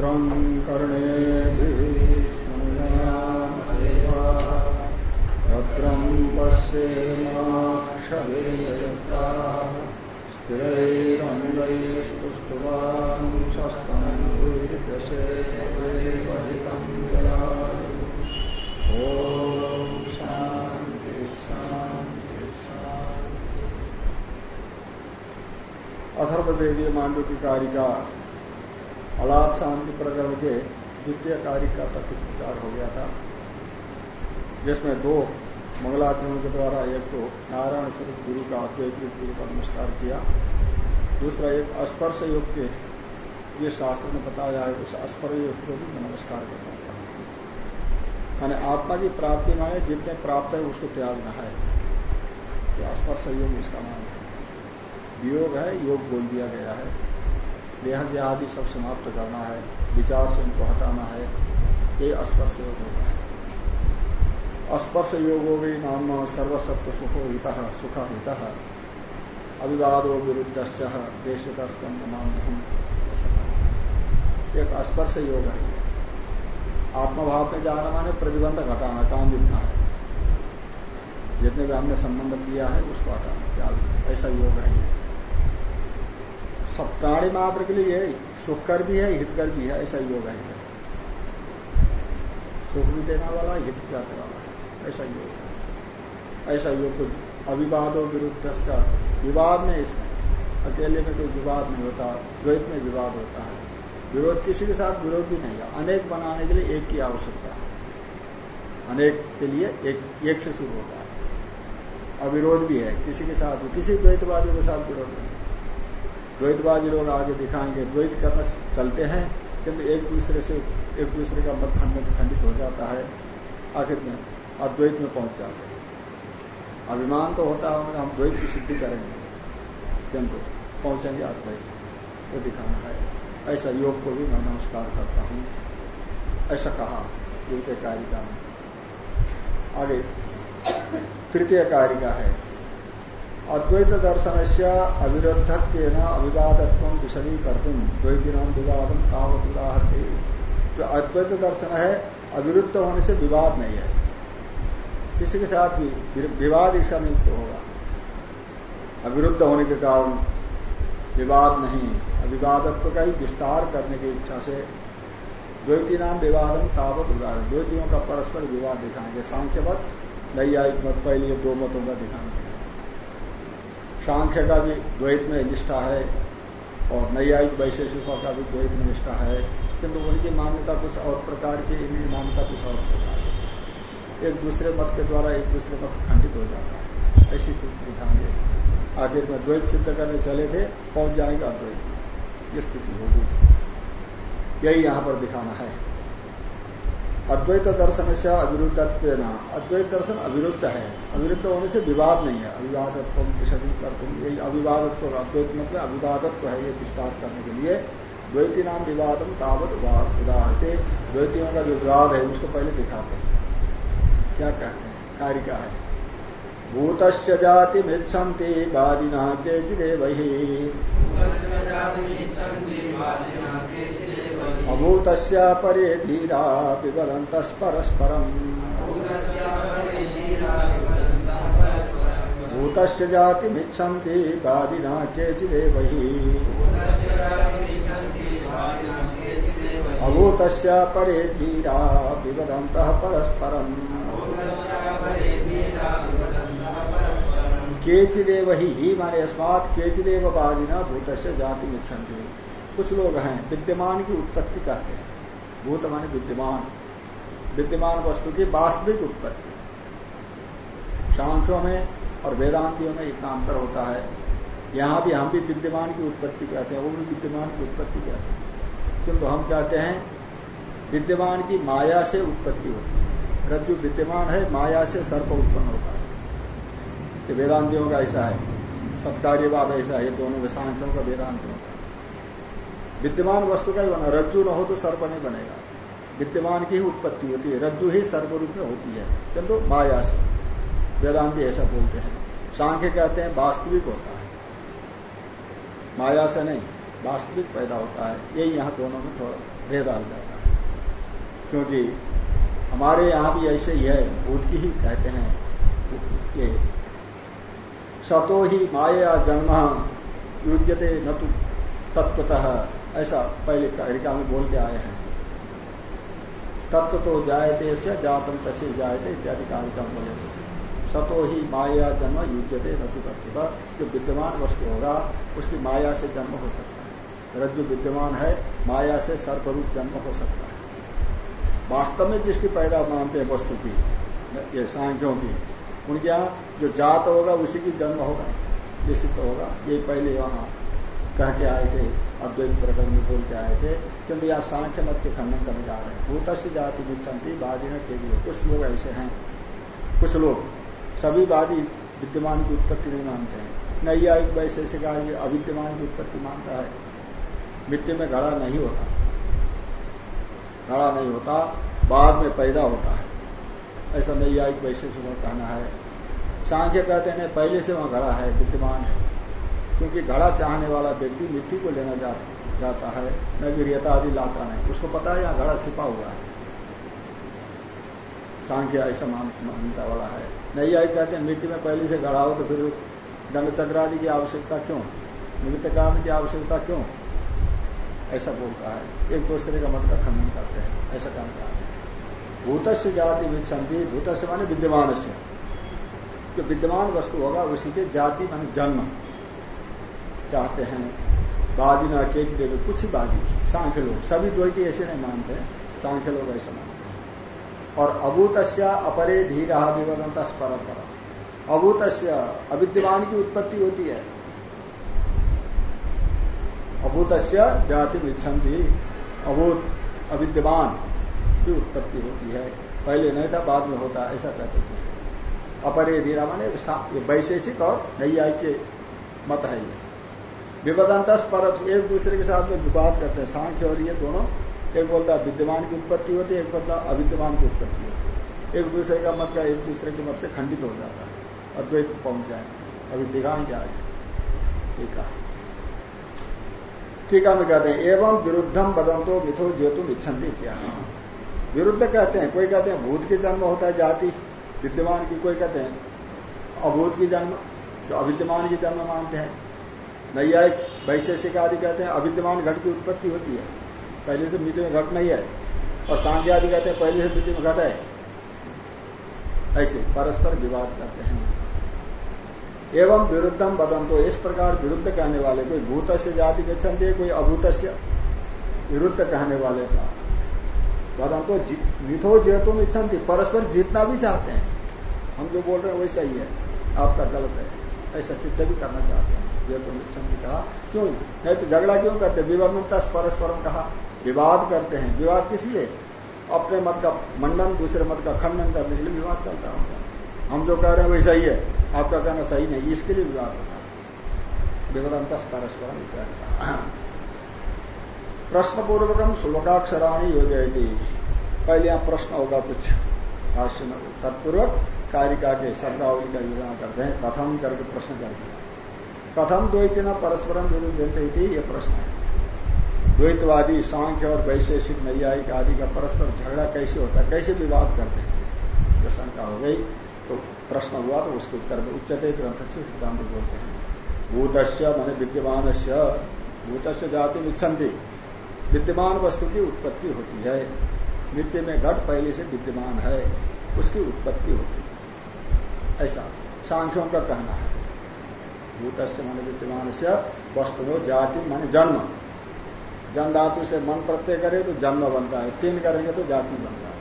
भद्रं कर्णेभिष्णुयामदेवा भद्रं पश्येमाक्षभिर्यत्रा स्थिरैरङ्गैस्तुष्टवांशस्तनूर्दशेवहितं जलायु ॐ शान्ति की कारिका अलाद शांति प्रकरण के द्वितीय कारिका तक कुछ विचार हो गया था। जिसमें दो मंगलाचरणों के द्वारा एक तो नारायण स्वरूप गुरु का अद्वैत गुरु का नमस्कार किया। दूसरा एक स्पर्श योग के ये शास्त्र ने बताया है, उस स्पर्श योग को भी मैं नमस्कार करना माने आत्मा की प्राप्ति माने जितने प्राप्त है उसको त्यागना है। तो स्पर्श योग इसका नाम है। वियोग है, योग बोल दिया गया है। देह व्याधि सब समाप्त करना है, विचार से उनको हटाना है, ये स्पर्श योग होता है। स्पर्श योगो भी नाम सर्वसत्व सुखो हित, सुख हित। अविवादो विरुद्ध देश का स्तंभ नाम एक स्पर्श योग है। आत्मभाव में जाना माने प्रतिबंध घटाना, काम जितना है। जितने भी हमने संबंध किया है, उसको हटाना ऐसा योग है सब प्राणी मात्र के लिए सुखकर भी है, हितकर भी है, ऐसा योग है। सुख भी देने वाला, हित भी करने वाला है, ऐसा योग है। ऐसा योग कुछ अविवाद विरुद्ध विवाद में इसमें, अकेले में कोई विवाद नहीं होता, द्वैत में विवाद होता है। विरोध किसी के साथ विरोध भी नहीं है, अनेक बनाने के लिए एक की आवश्यकता है। अनेक के लिए एक एक से शुरू होता है। अविरोध भी है, किसी के साथ किसी द्वैतवादियों के साथ विरोध नहीं है। द्वैतवादी लोग आगे दिखाएँगे, द्वैत करना चलते हैं, किंतु एक दूसरे से, एक दूसरे का मत खंडित खंडित हो जाता है, आखिर में अद्वैत में पहुँच जाते हैं। अभिमान तो होता है हम द्वैत की सिद्धि करेंगे। किंतु पहुँचेंगे अद्वैत वो दिखाना है। ऐसा योग को भी मैं नमस्कार करता हूँ। ऐसा कहा द्वितीय कारिका आगे, तृतीय कारिका है। अद्वैत दर्शन से अविरुद्धत्व अविवादत्व विषदी कर्तुम द्वैती नाम विवादम तावत उदाहरते जो अद्वैत दर्शन है अविरुद्ध होने से विवाद नहीं है। किसी के साथ भी विवाद ईशा नियुक्त होगा। अविरुद्ध होने के कारण विवाद नहीं अविवादत्व का ही विस्तार करने की इच्छा से द्वैती नाम विवादम तावत उदाहरण द्वैतियों का परस्पर विवाद दिखाएँगे सांख्य मत नैयायिक मत, पहले दो मतों का दिखाएँगे सांख्य का भी द्वैत में निष्ठा है और नैयायिक वैशेषिकों का भी द्वैत में निष्ठा है, किंतु उनकी मान्यता कुछ और प्रकार की, इनकी मान्यता कुछ और प्रकार की। एक दूसरे मत के द्वारा एक दूसरे मत खंडित हो जाता है। ऐसी स्थिति दिखाएँगे आखिर में द्वैत सिद्ध करने चले थे, पहुँच जाएँगे अद्वैत ये स्थिति होगी। यही यहाँ पर दिखाना है। अद्वैत दर्शन से अविरुद्धत्व अद्वैत दर्शन अविरुद्ध है। अविरुद्ध होने से विवाद नहीं है। अविवादत्व विषदी करते। यही अविवादत्व अद्वैत मतलब अविवादत्व है ये विस्तार करने के लिए। द्वैती नाम विवादम तावत उदाहरते। द्वैतियों का जो विवाद है, उसको पहले दिखाते हैं। क्या कहते हैं? कार्य कारिका है? भूत जाति मिच्छन्ति बादिना केचिदेव। अभूत परे धीरा विवदंत परस्परम भूत जाति मिच्छन्ति बादिना केचिदेव। अभूत परे धीरा विवदंत परस्परम। केचिदेव ही ही माने अस्मात केचिदेव बादिना भूत जाति मिच्छन्ति कुछ लोग हैं, विद्यमान की उत्पत्ति कहते हैं। भूत माने विद्यमान। विद्यमान वस्तु की वास्तविक उत्पत्ति। सांख्यों में और वेदांतियों में इतना अंतर होता है। यहाँ भी हम भी विद्यमान की उत्पत्ति कहते हैं, वो भी विद्यमान की उत्पत्ति कहते हैं। किंतु हम कहते हैं, विद्यमान की माया से उत्पत्ति होती है। रज्जु विद्यमान है, माया से सर्प उत्पन्न होता है। वेदांतियों का ऐसा है सत्कार्यवाद ऐसा है दोनों वेशांतियों का वेदांतियों का विद्यमान वस्तु का ही बना, रज्जु न हो तो सर्प नहीं बनेगा। विद्यमान की ही उत्पत्ति होती है, रज्जु ही सर्व रूप में होती है। किंतु माया से, वेदांति ऐसा बोलते हैं। सांख्य कहते हैं, वास्तविक होता है। माया से नहीं, वास्तविक पैदा होता है। यही यहाँ दोनों में थोड़ा भेद आ जाता है। क्योंकि हमारे यहाँ भी ऐसे ही है, भूत की ही कहते हैं ये सतो ही माया जन्म युजते न तो तत्वतः ऐसा पहले कारिका में बोल के आए हैं। तत्व तो जायते से जातम तसे जायते इत्यादि कारिका में बोले सतो ही माया जन्म युजते न तो तत्वता जो विद्यमान वस्तु होगा, उसकी माया से जन्म हो सकता है। रज्जु विद्यमान है, माया से सर्परूप जन्म हो सकता है। वास्तव में जिसकी पैदा मानते हैं वस्तु की, ये सांख्यों की, उनके यहाँ जो जात होगा, उसी की जन्म होगा। ये सिद्ध होगा, ये पहले वहाँ कह के आए थे। अद्वैत प्रकरण में बोल के आए थे क्योंकि यहाँ सांख्य मत के खंडन करने जा रहे हैं। भूत जाति विचंती वादी में तेज़ी कुछ लोग ऐसे हैं। कुछ लोग। सभी वादी विद्यमान की उत्पत्ति नहीं मानते हैं। नैयायिक वैसे से कहेंगे अविद्यमान की उत्पत्ति मानता है। मिट्टी में घड़ा नहीं होता। घड़ा नहीं होता। बाद में पैदा होता है। ऐसा नैयायिक से कहना है। सांख्य कहते हैं पहले से वहाँ घड़ा है, विद्यमान है। क्योंकि घड़ा चाहने वाला व्यक्ति मिट्टी को लेना जा, जाता है न गिरियता आदि लाता नहीं। उसको पता है यहाँ घड़ा छिपा हुआ है। सांख्य ऐसा मान्यता वाला है। नहीं आई कहते हैं मिट्टी में पहले से गढ़ा हो तो फिर दंड चक्र आदि की आवश्यकता क्यों? निमित्त कारण की आवश्यकता क्यों? ऐसा बोलता है। एक दूसरे का मत का खंडन करते हैं। ऐसा कहता है। भूत से जाति विच्छन्ति। भूत से माने विद्यमान से जो विद्यमान वस्तु होगा उसी के जाति माने जन्म। चाहते हैं। बादी न केच देवे, कुछ ही बादी सांख्य लोग, सभी द्वैती ऐसे नहीं मानते सांख्य लोग ऐसे मानते हैं। और अभूत अपरे धीरा विवदंत परंपरा अभूत अविद्यमान की उत्पत्ति होती है। अभूत जाति थी अभूत, अविद्यमान की उत्पत्ति होती है। पहले नहीं था, बाद में होता ऐसा कहते कुछ अपरे धीरा माने वैशेषिक और नैयायिक मत है ये। विवादांत पर एक दूसरे के साथ में विवाद करते हैं। सांख्य और ये दोनों, एक बोलता है विद्यमान की उत्पत्ति होती है, एक बोलता अविद्यमान की उत्पत्ति होती है। एक दूसरे का मत का एक दूसरे के मत से खंडित हो जाता है, अद्वैत पहुँच जाए अभी आगे ठीक है। टीका में कहते हैं, एवं विरुद्धम बदंतो मिथो जेतु इच्छन्ति क्या विरुद्ध कहते हैं, कोई कहते हैं, भूत के जन्म होता है जाति, विद्यमान की कोई कहते हैं, अभूत की जन्म, जो अविद्यमान की जन्म मानते हैं। नैयायिक वैशेषिक आदि कहते हैं, अविद्यमान घट की उत्पत्ति होती है। पहले से मिट्टी में घट नहीं है। और सांख्य आदि कहते हैं, पहले से मिट्टी में घट है। ऐसे परस्पर विवाद करते हैं। एवं विरुद्धम बदम तो इस प्रकार विरुद्ध कहने वाले कोई भूत से जाति बेचनते कोई अभूत विरुद्ध कहने वाले का। बदम तो मिथो जेतुम इच्छन्ति, परस्पर जीतना भी चाहते हैं। हम जो बोल रहे हैं वैसा ही है। आपका गलत है। ऐसा सिद्ध भी करना चाहते हैं। जेतुम इच्छन्ति कहा, क्यों? नहीं तो झगड़ा क्यों करते? विवर्णता परस्परम कहा, विवाद करते हैं। विवाद किस लिए? अपने मत का मंडन, दूसरे मत का खंडन करने के लिए विवाद चलता होगा हम जो कह रहे हैं वही सही है। आपका कहना सही नहीं, इसके लिए विवाद होता है। विवदंत परस्पर इत्यादि प्रश्न पूर्वकम श्लोकाक्षराणी हो जाएगी पहले यहाँ प्रश्न होगा कुछ। भाष्य में तत्पूर्वक कारिका के शब्दावली का विवरण करते हैं। कथम करके प्रश्न कर दिया कथम द्वैत परस्परम विरुद्ध ये प्रश्न है। द्वैतवादी, सांख्य और वैशेषिक, नैयायिक आदि का परस्पर झगड़ा कैसे होता है? कैसे विवाद करते हैं? जो शंका हो गई तो प्रश्न हुआ तो उसके उत्तर में उच्चते ग्रंथ से सिद्धांत बोलते हैं। भूतस्य मान विद्यमान भूत से जाति मिच्छन्ति विद्यमान वस्तु की उत्पत्ति होती है। नित्य में घट पहले से विद्यमान है, उसकी उत्पत्ति होती है। ऐसा सांख्यों का कहना है। भूत से मान विद्यमान से वस्तु जाति मान जन्म। जन धातु से मन प्रत्यय करे तो जन्म बनता है। तीन करेंगे तो जाति बनता है।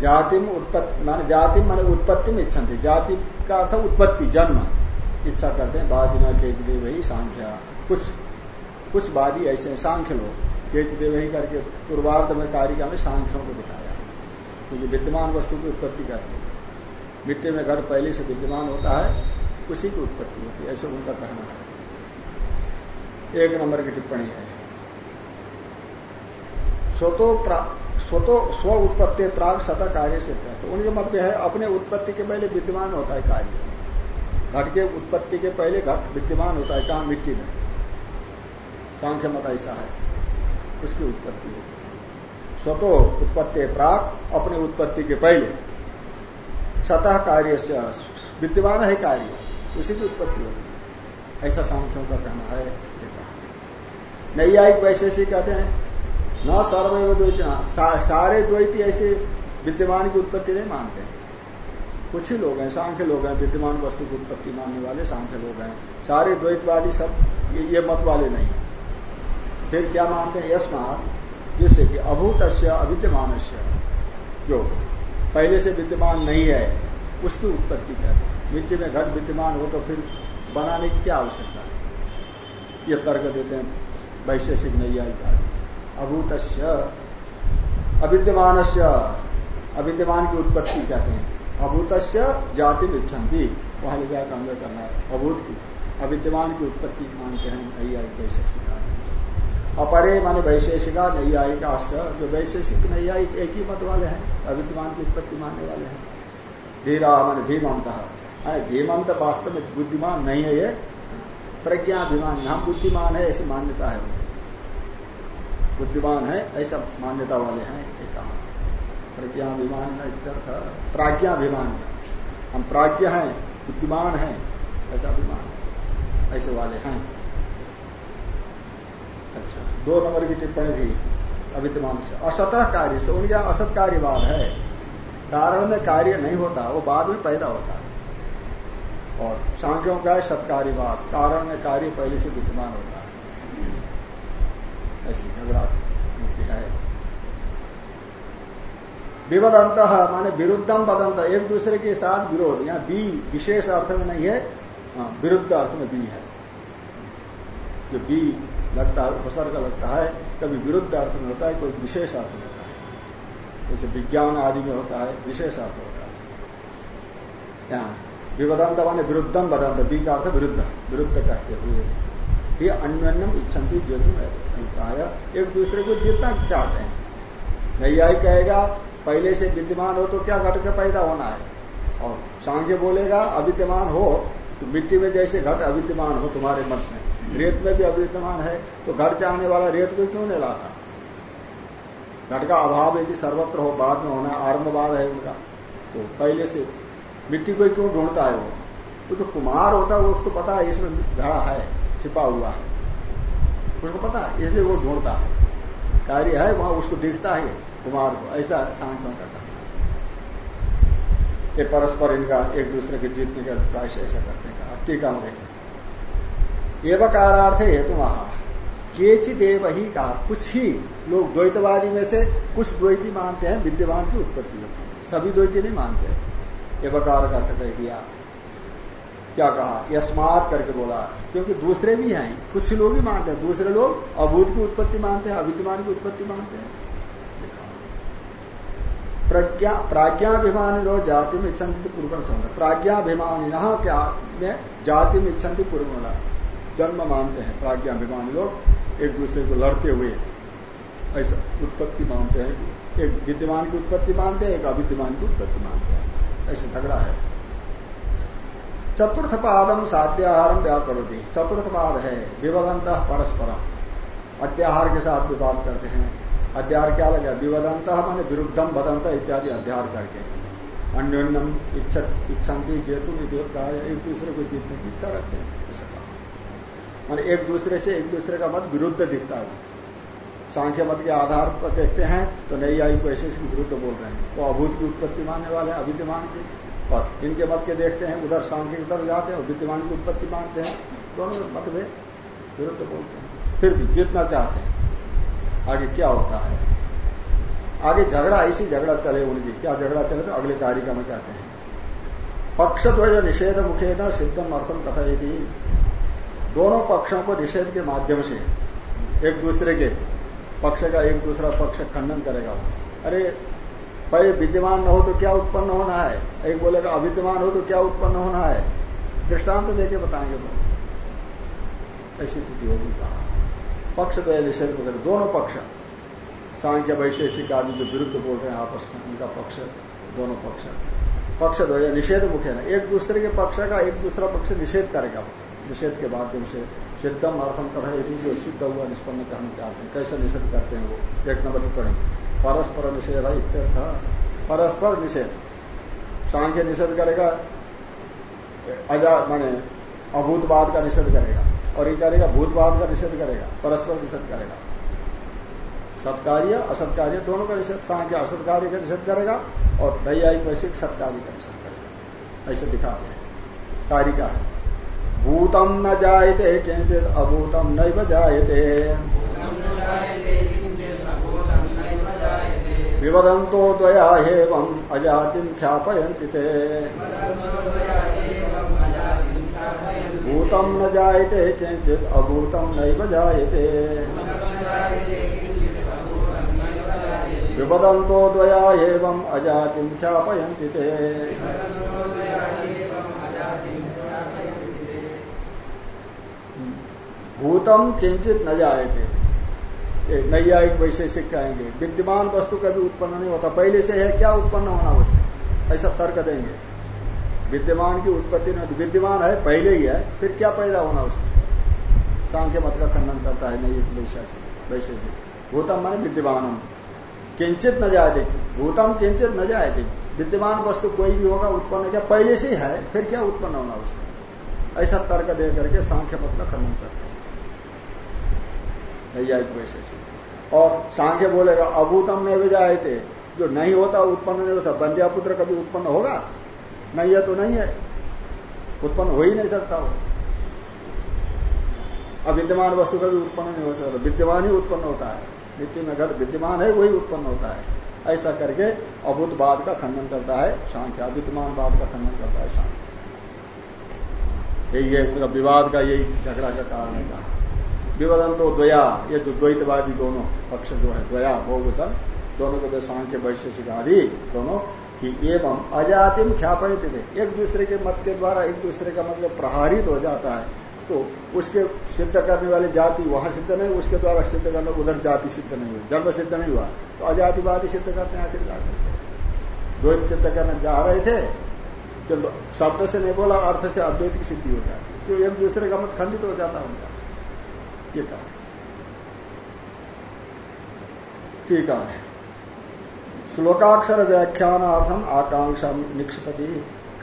जाति में उत्पत्ति माने जाति मान उत्पत्ति में इच्छा थी जाति का अर्थ उत्पत्ति, जन्म। इच्छा करते हैं बादिना केचदेव वही सांख्या। कुछ कुछ वादी ऐसे सांख्य लोग। केचदेव ही करके पूर्वार्ध में कारिका में सांख्यों को दिखाया क्योंकि तो विद्यमान वस्तु की उत्पत्ति करते हैं। मिट्टी में घर पहले से विद्यमान होता है, उसी की उत्पत्ति होती है, ऐसे उनका कहना है। एक नंबर की टिप्पणी है। स्वतो स्वतो स्व उत्पत्ति प्राग सदा कार्य से उनके मत में है, अपने उत्पत्ति के पहले विद्यमान होता है कार्य। घट के उत्पत्ति के पहले घट विद्यमान होता है कहा? मिट्टी में। सांख्य मत ऐसा है। उसकी उत्पत्ति होती है। स्वतो उत्पत्ति प्राक अपने उत्पत्ति के पहले। सतह कार्य से विद्यमान है कार्य उसी की उत्पत्ति होती है। ऐसा सांख्यों का कहना है नैयायिक वैशेषी कहते हैं न सर्वैव द्वैत सा, सारे द्वैती ऐसे विद्यमान की उत्पत्ति नहीं मानते कुछ ही लोग हैं सांख्य लोग हैं विद्यमान वस्तु की उत्पत्ति मानने वाले सांख्य लोग हैं। सारे द्वैतवादी सब ये, ये मत वाले नहीं फिर क्या मानते हैं यशमान जिससे कि अभूत अविद्यमान जो पहले से विद्यमान नहीं है, उसकी उत्पत्ति कहते हैं। मिट्टी में घट विद्यमान हो तो फिर बनाने की क्या आवश्यकता है? ये तर्क देते हैं वैशेषिक नैयायिक अभूत अविद्यमान अविद्यमान की उत्पत्ति कहते हैं। अभूत जाति इच्छन्ति वहाँ लिखा अन्वय करना है अभूत की। अविद्यमान की उत्पत्ति मानते हैं नैयायिक वैशेषिका अपरे माने वैशेषिका, नैयायिका जो वैशेषिक नैयायिक एक ही मत वाले हैं। अविद्यमान की उत्पत्ति मानने वाले हैं। धीरा मान धीमंत धीमंत वास्तव में बुद्धिमान नहीं है ये। प्रज्ञाभिमान हम बुद्धिमान है, ऐसी मान्यता है। बुद्धिमान है, ऐसा मान्यता वाले हैं, ये कहा। प्रज्ञाभिमान प्राज्ञाभिमान। हम प्राज्ञ हैं, बुद्धिमान हैं, ऐसा अभिमान है। ऐसे वाले हैं। अच्छा दो नंबर की टिप्पणी थी। अविद्यमान से असतः कार्य से उनके असत कार्यवाद है। कारण में कार्य नहीं होता वो बाद में पैदा होता है। और सांख्यों का है सत्कार्यवाद कारण में कार्य पहले से विद्यमान होता है। ऐसी झगड़ा है। विवदंत माने विरुद्धम बदंत एक दूसरे के साथ विरोध यहाँ बी विशेष अर्थ में नहीं है हाँ, विरुद्ध अर्थ में बी है। जो बी लगता है उपसर्ग लगता है कभी विरुद्ध अर्थ में होता है, कोई विशेष अर्थ में होता है। जैसे विज्ञान आदि में होता है, विशेष अर्थ होता है। यहाँ विवदंत माने विरुद्धम बदंत बी का अर्थ विरुद्ध विरुद्ध कहते हुए। ये अन्यन्यम इच्छन्ति ज्योति अभिप्राय एक दूसरे को जीतना चाहते हैं। नैयाई कहेगा, पहले से विद्यमान हो तो क्या घट का पैदा होना है? और सांगे बोलेगा, अविद्यमान हो तो मिट्टी में जैसे घट अविद्यमान हो तुम्हारे मत में। रेत में भी अविद्यमान है तो घट चाहने वाला रेत को क्यों नहीं लाता? घट का अभाव यदि सर्वत्र हो, बाद में होना आरंभवाद है उनका। तो पहले से मिट्टी को क्यों ढूंढता है वो? वो तो कुमार होता है, वो उसको पता है, इसमें घड़ा है, छिपा हुआ है। उसको पता है, इसलिए वो ढूंढता है। कार्य है, वहाँ उसको दिखता है, कुमार को, ऐसा सांख्यों का करना ये परस्पर इनका एक दूसरे के जीतने का अभिप्राय से ऐसा करते हैं। टीका में देखें। एवं कारार्थ हेतु वहाँ केचि देव ही कहा कुछ ही लोग द्वैतवादी में से कुछ द्वैती मानते हैं, विद्यमान की उत्पत्ति होती है। सभी द्वैती नहीं मानते एवं कार का अर्थ कह दिया। क्या कहा? यस्मात करके बोला। क्योंकि दूसरे भी हैं, कुछ लोग ही मानते हैं। दूसरे लोग अभूत की उत्पत्ति मानते हैं, अविद्यमान की उत्पत्ति मानते हैं। प्रज्ञा, प्राज्ञाभिमानी लोग जाति में इच्छन्ति पूर्व समझ। प्राज्ञाभिमानी क्या? जाति में इच्छन्ति पूर्व जन्म मानते हैं, प्राज्ञाभिमानी लोग, एक दूसरे को लड़ते हुए ऐसा उत्पत्ति मानते हैं। एक विद्यमान की उत्पत्ति मानते हैं, एक अविद्यमान की उत्पत्ति मानते हैं। ऐसे झगड़ा है। चतुर्थ पादम साध्याहारम व्याकरोती। चतुर्थ पाद है विवदंत परस्परम। अत्याहार के साथ विवाद करते हैं। अध्यार क्या लगा? विवदंत माने विरुद्धम बदंत इत्यादि अध्यार करके। अन्योन्यम इच्छन्ति जेतु एक दूसरे को जीतने की इच्छा रखते हैं। ऐसा मान एक दूसरे से एक दूसरे का मत विरुद्ध दिखता है। सांख्य मत के आधार पर देखते हैं तो नई आई को ऐसे विरुद्ध बोल रहे हैं। वो अभूत की उत्पत्ति मानने वाले हैं, अविद्यमान की। और इनके मत के देखते हैं, उधर सांख्य की तरफ़ जाते हैं विद्यमान की उत्पत्ति मानते हैं। दोनों मत में विरुद्ध बोलते हैं। फिर भी जीतना चाहते हैं, आगे क्या होता है? आगे झगड़ा ऐसी झगड़ा चले उनकी। क्या झगड़ा चले तो अगले तारीख में कहते हैं। पक्षद्वय निषेध मुखे न सिद्धम अर्थम कथा यदि दोनों पक्षों को निषेध के माध्यम से एक दूसरे के पक्ष का एक दूसरा पक्ष खंडन करेगा। अरे, भाई, विद्यमान न हो तो क्या उत्पन्न होना है? एक बोलेगा, अविद्यमान हो तो क्या उत्पन्न होना है? दृष्टांत तो देके बताएँगे तो। ऐसी स्थिति होगी कहा? पक्ष द्वय निषेध वगैरह दोनों पक्ष। सांख्य, वैशेषिक आदि जो विरुद्ध बोल रहे हैं आपस में, उनका पक्ष, दोनों पक्ष। पक्ष द्वय निषेध मुखे ना। एक दूसरे के पक्ष का एक दूसरा पक्ष निषेध करेगा। निषेध के माध्यम से सिद्धम अर्थम कथा जो सिद्ध हुआ, निष्पन्न करना चाहते हैं कैसे निषेध करते हैं वो? एक नंबर टिप्पणी परस्पर निषेध इत्यर्थ परस्पर निषेध। सांख्य निषेध करेगा, अजा माने अभूतवाद का निषेध करेगा, और ये करेगा भूतवाद का निषेध करेगा, परस्पर निषेध करेगा। सत्कार्य, असत्कार्य दोनों का निषेध, सांख्य असत्कार्य का निषेध करेगा, और नैयायिक वैश्विक सत्कार्य का निषेध करेगा। ऐसे दिखाते हैं। कार्य का है। भूतम न जायते किंचित अभूतम नैव जायते। विवदंतो द्वया हेवम अजातिम ख्यापयंति ते। भूतम न जायते किंचित अभूतम नैव जायते। विवदंतो द्वया एवं अजातिम ख्यापयंति ते। भूतम किंचित न जायते। नैयायिक वैशेषिक कहेंगे। विद्यमान वस्तु कभी उत्पन्न नहीं होता। पहले से है, क्या उत्पन्न होना उसने ऐसा तर्क देंगे। विद्यमान की उत्पत्ति नहीं होती। विद्यमान है, पहले ही है, फिर क्या पैदा होना उसने सांख्य मत का खंडन करता है नहीं वैशेषिक वैशेषिक भूतम माने विद्यमानम। किंचित न जाए भूतम किंचित न जाए विद्यमान वस्तु कोई भी होगा, उत्पन्न क्या? पहले से ही है, फिर क्या उत्पन्न होना उसने ऐसा तर्क दे करके सांख्य मत का खंडन करते हैं। नैयायिक वैशेषिक और सांख्य बोलेगा अभूतम नहीं जाए थे, जो नहीं होता उत्पन्न नहीं हो सकता बंध्या पुत्र कभी उत्पन्न होगा? नहीं है तो नहीं है। उत्पन्न हो ही नहीं सकता वो। अविद्यमान वस्तु कभी उत्पन्न नहीं हो सकता। विद्यमान ही उत्पन्न होता है। मिट्टी में घट विद्यमान है, वही उत्पन्न होता है। ऐसा करके अभूतवाद का खंडन करता है सांख्य, अविद्यमान बाद का खंडन करता है सांख्य। यही है विवाद का यही झगड़ा का कारण है कहा। विवदन तो द्वया, ये जो द्वैतवादी दोनों पक्ष जो है, द्वया बहुवचन दोनों के सांख्य वैशेषिक आदि दोनों कि एवं अजातिम ख्यापित थे। एक दूसरे के मत के द्वारा एक दूसरे का मतलब प्रहारित हो जाता है। तो उसके सिद्ध करने वाली जाति वहाँ सिद्ध नहीं, उसके द्वारा सिद्ध करने उधर जाति सिद्ध नहीं हुई। जन्म सिद्ध नहीं हुआ। तो अजातिवादी सिद्ध करते हैं आखिर जाकर द्वैत सिद्ध करने जा रहे थे शब्द से नहीं बोला, अर्थ से अद्वैत की सिद्धि हो जाती तो एक दूसरे का मत खंडित हो जाता है उनका। ये कहा ठीक है। श्लोकाक्षर व्याख्यानार्थम आकांक्षा निक्षपति।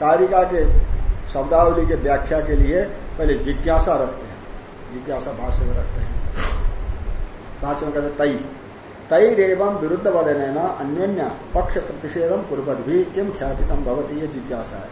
कारिका के शब्दावली के व्याख्या के लिए पहले जिज्ञासा रखते हैं। जिज्ञासा भाष्य में रखते हैं। भाष्य में कहते तई तई एवं विरुद्ध वदन अन्योन्य पक्ष प्रतिषेधम पूर्वत भी किम ख्यापितम भवती ये जिज्ञासा है।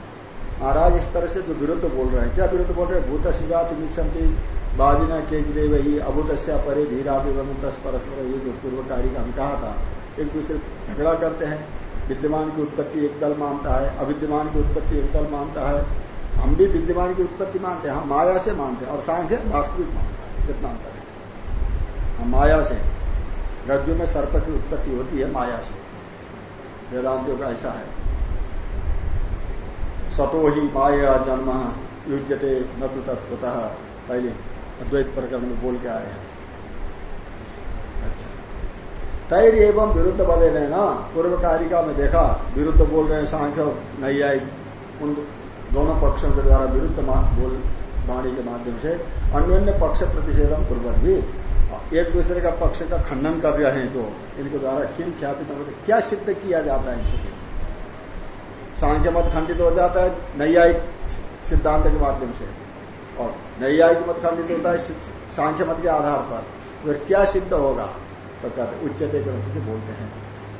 महाराज इस तरह से जो विरुद्ध बोल रहे हैं, क्या विरुद्ध बोल रहे हैं? भूत सिद्धात मिच्छन्ति बादिना केज देव ही अभूतस्या परे धीरा विवंत परस्पर ये जो पूर्व कार्य का हम कहा था, एक दूसरे झगड़ा करते हैं। विद्यमान की उत्पत्ति एक दल मानता है, अविद्यमान की उत्पत्ति एक दल मानता है। हम भी विद्यमान की उत्पत्ति मानते हैं, हम माया से मानते हैं और सांख्य वास्तविक मानता है कितना अंतर है। हम माया से रज्जु में सर्प की उत्पत्ति होती है माया से। वेदांतियों का ऐसा है। सतो ही माया जन्म युजते न तो तत्वतः पहले अद्वैत प्रकरण में बोल के आए हैं। अच्छा। तैर एवं विरुद्ध बदे ने ना? पूर्व कारिका में देखा, विरुद्ध बोल रहे हैं सांख्य नहीं आई उन दोनों पक्षों के द्वारा विरुद्ध बोल, वाणी के माध्यम से अन्य पक्ष प्रतिषेधम पूर्वक भी। एक दूसरे का पक्ष का खंडन कर रहे हैं तो इनके द्वारा किन ख्याति क्या सिद्ध किया जाता है इनसे? सांख्य मत खंडित हो जाता है नैयायिक सिद्धांत के माध्यम से। और नैयायिक मत खंडित होता है सांख्य मत के आधार पर। फिर क्या सिद्ध होगा तो कहते उच्चते ग्रंथ से बोलते हैं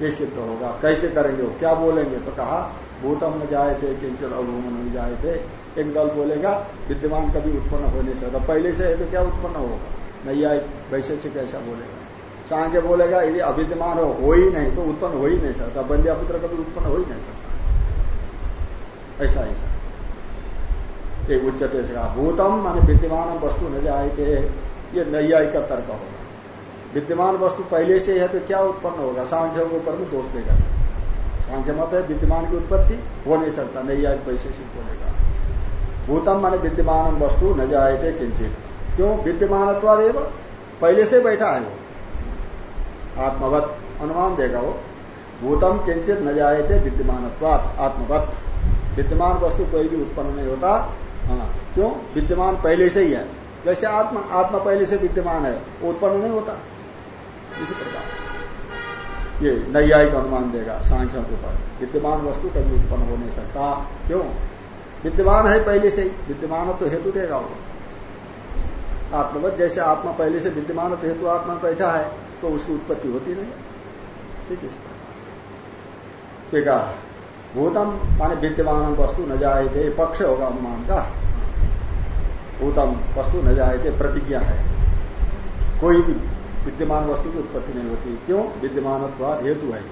ये सिद्ध होगा। कैसे करेंगे वो? क्या बोलेंगे? तो कहा भूतम न जाए थे किंचन अभूमन न जाए थे एक दल बोलेगा विद्यमान कभी उत्पन्न हो नहीं सकता। पहले से है तो क्या उत्पन्न होगा? नैयायिक वैसे से कैसा बोलेगा? सांख्य बोलेगा यदि अविद्यमान हो, हो नहीं तो उत्पन्न हो ही नहीं सकता। बंध्या पुत्र कभी उत्पन्न हो ही नहीं सकता। ऐसा ऐसा। एक उच्चते कहा भूतम माने विद्यमान वस्तु न थे ये नैयायिक का तर्क होगा। विद्यमान वस्तु पहले से है तो क्या उत्पन्न होगा? सांख्य के ऊपर में दोष देगा। सांख्य मत है, विद्यमान की उत्पत्ति हो नहीं सकता, नैयायिक वैशेषिक बोलेगा भूतम माने विद्यमान वस्तु न थे किंचित। क्यों? विद्यमान पहले से बैठा है वो। आत्मवत अनुमान देगा वो। भूतम किंचित न थे विद्यमान आत्मवत। विद्यमान वस्तु कोई भी उत्पन्न नहीं होता हाँ क्यों? विद्यमान पहले से ही है। जैसे आत्मा आत्मा पहले से विद्यमान है उत्पन्न नहीं होता। इसी प्रकार। ये नैयायिक अनुमान देगा सांख्यों के ऊपर। विद्यमान वस्तु कभी उत्पन्न हो नहीं सकता। क्यों? विद्यमान है पहले से ही। विद्यमान तो हेतु देगा वो। आत्मवत जैसे आत्मा पहले से विद्यमान तो हेतु आत्मा बैठा है तो उसकी उत्पत्ति होती नहीं ठीक इस प्रकार। भूतम माने विद्यमान वस्तु न जाए थे पक्ष होगा अनुमान का भूतम वस्तु न थे प्रतिज्ञा है। कोई भी विद्यमान वस्तु की उत्पत्ति नहीं होती। क्यों? विद्यमान हेतु है।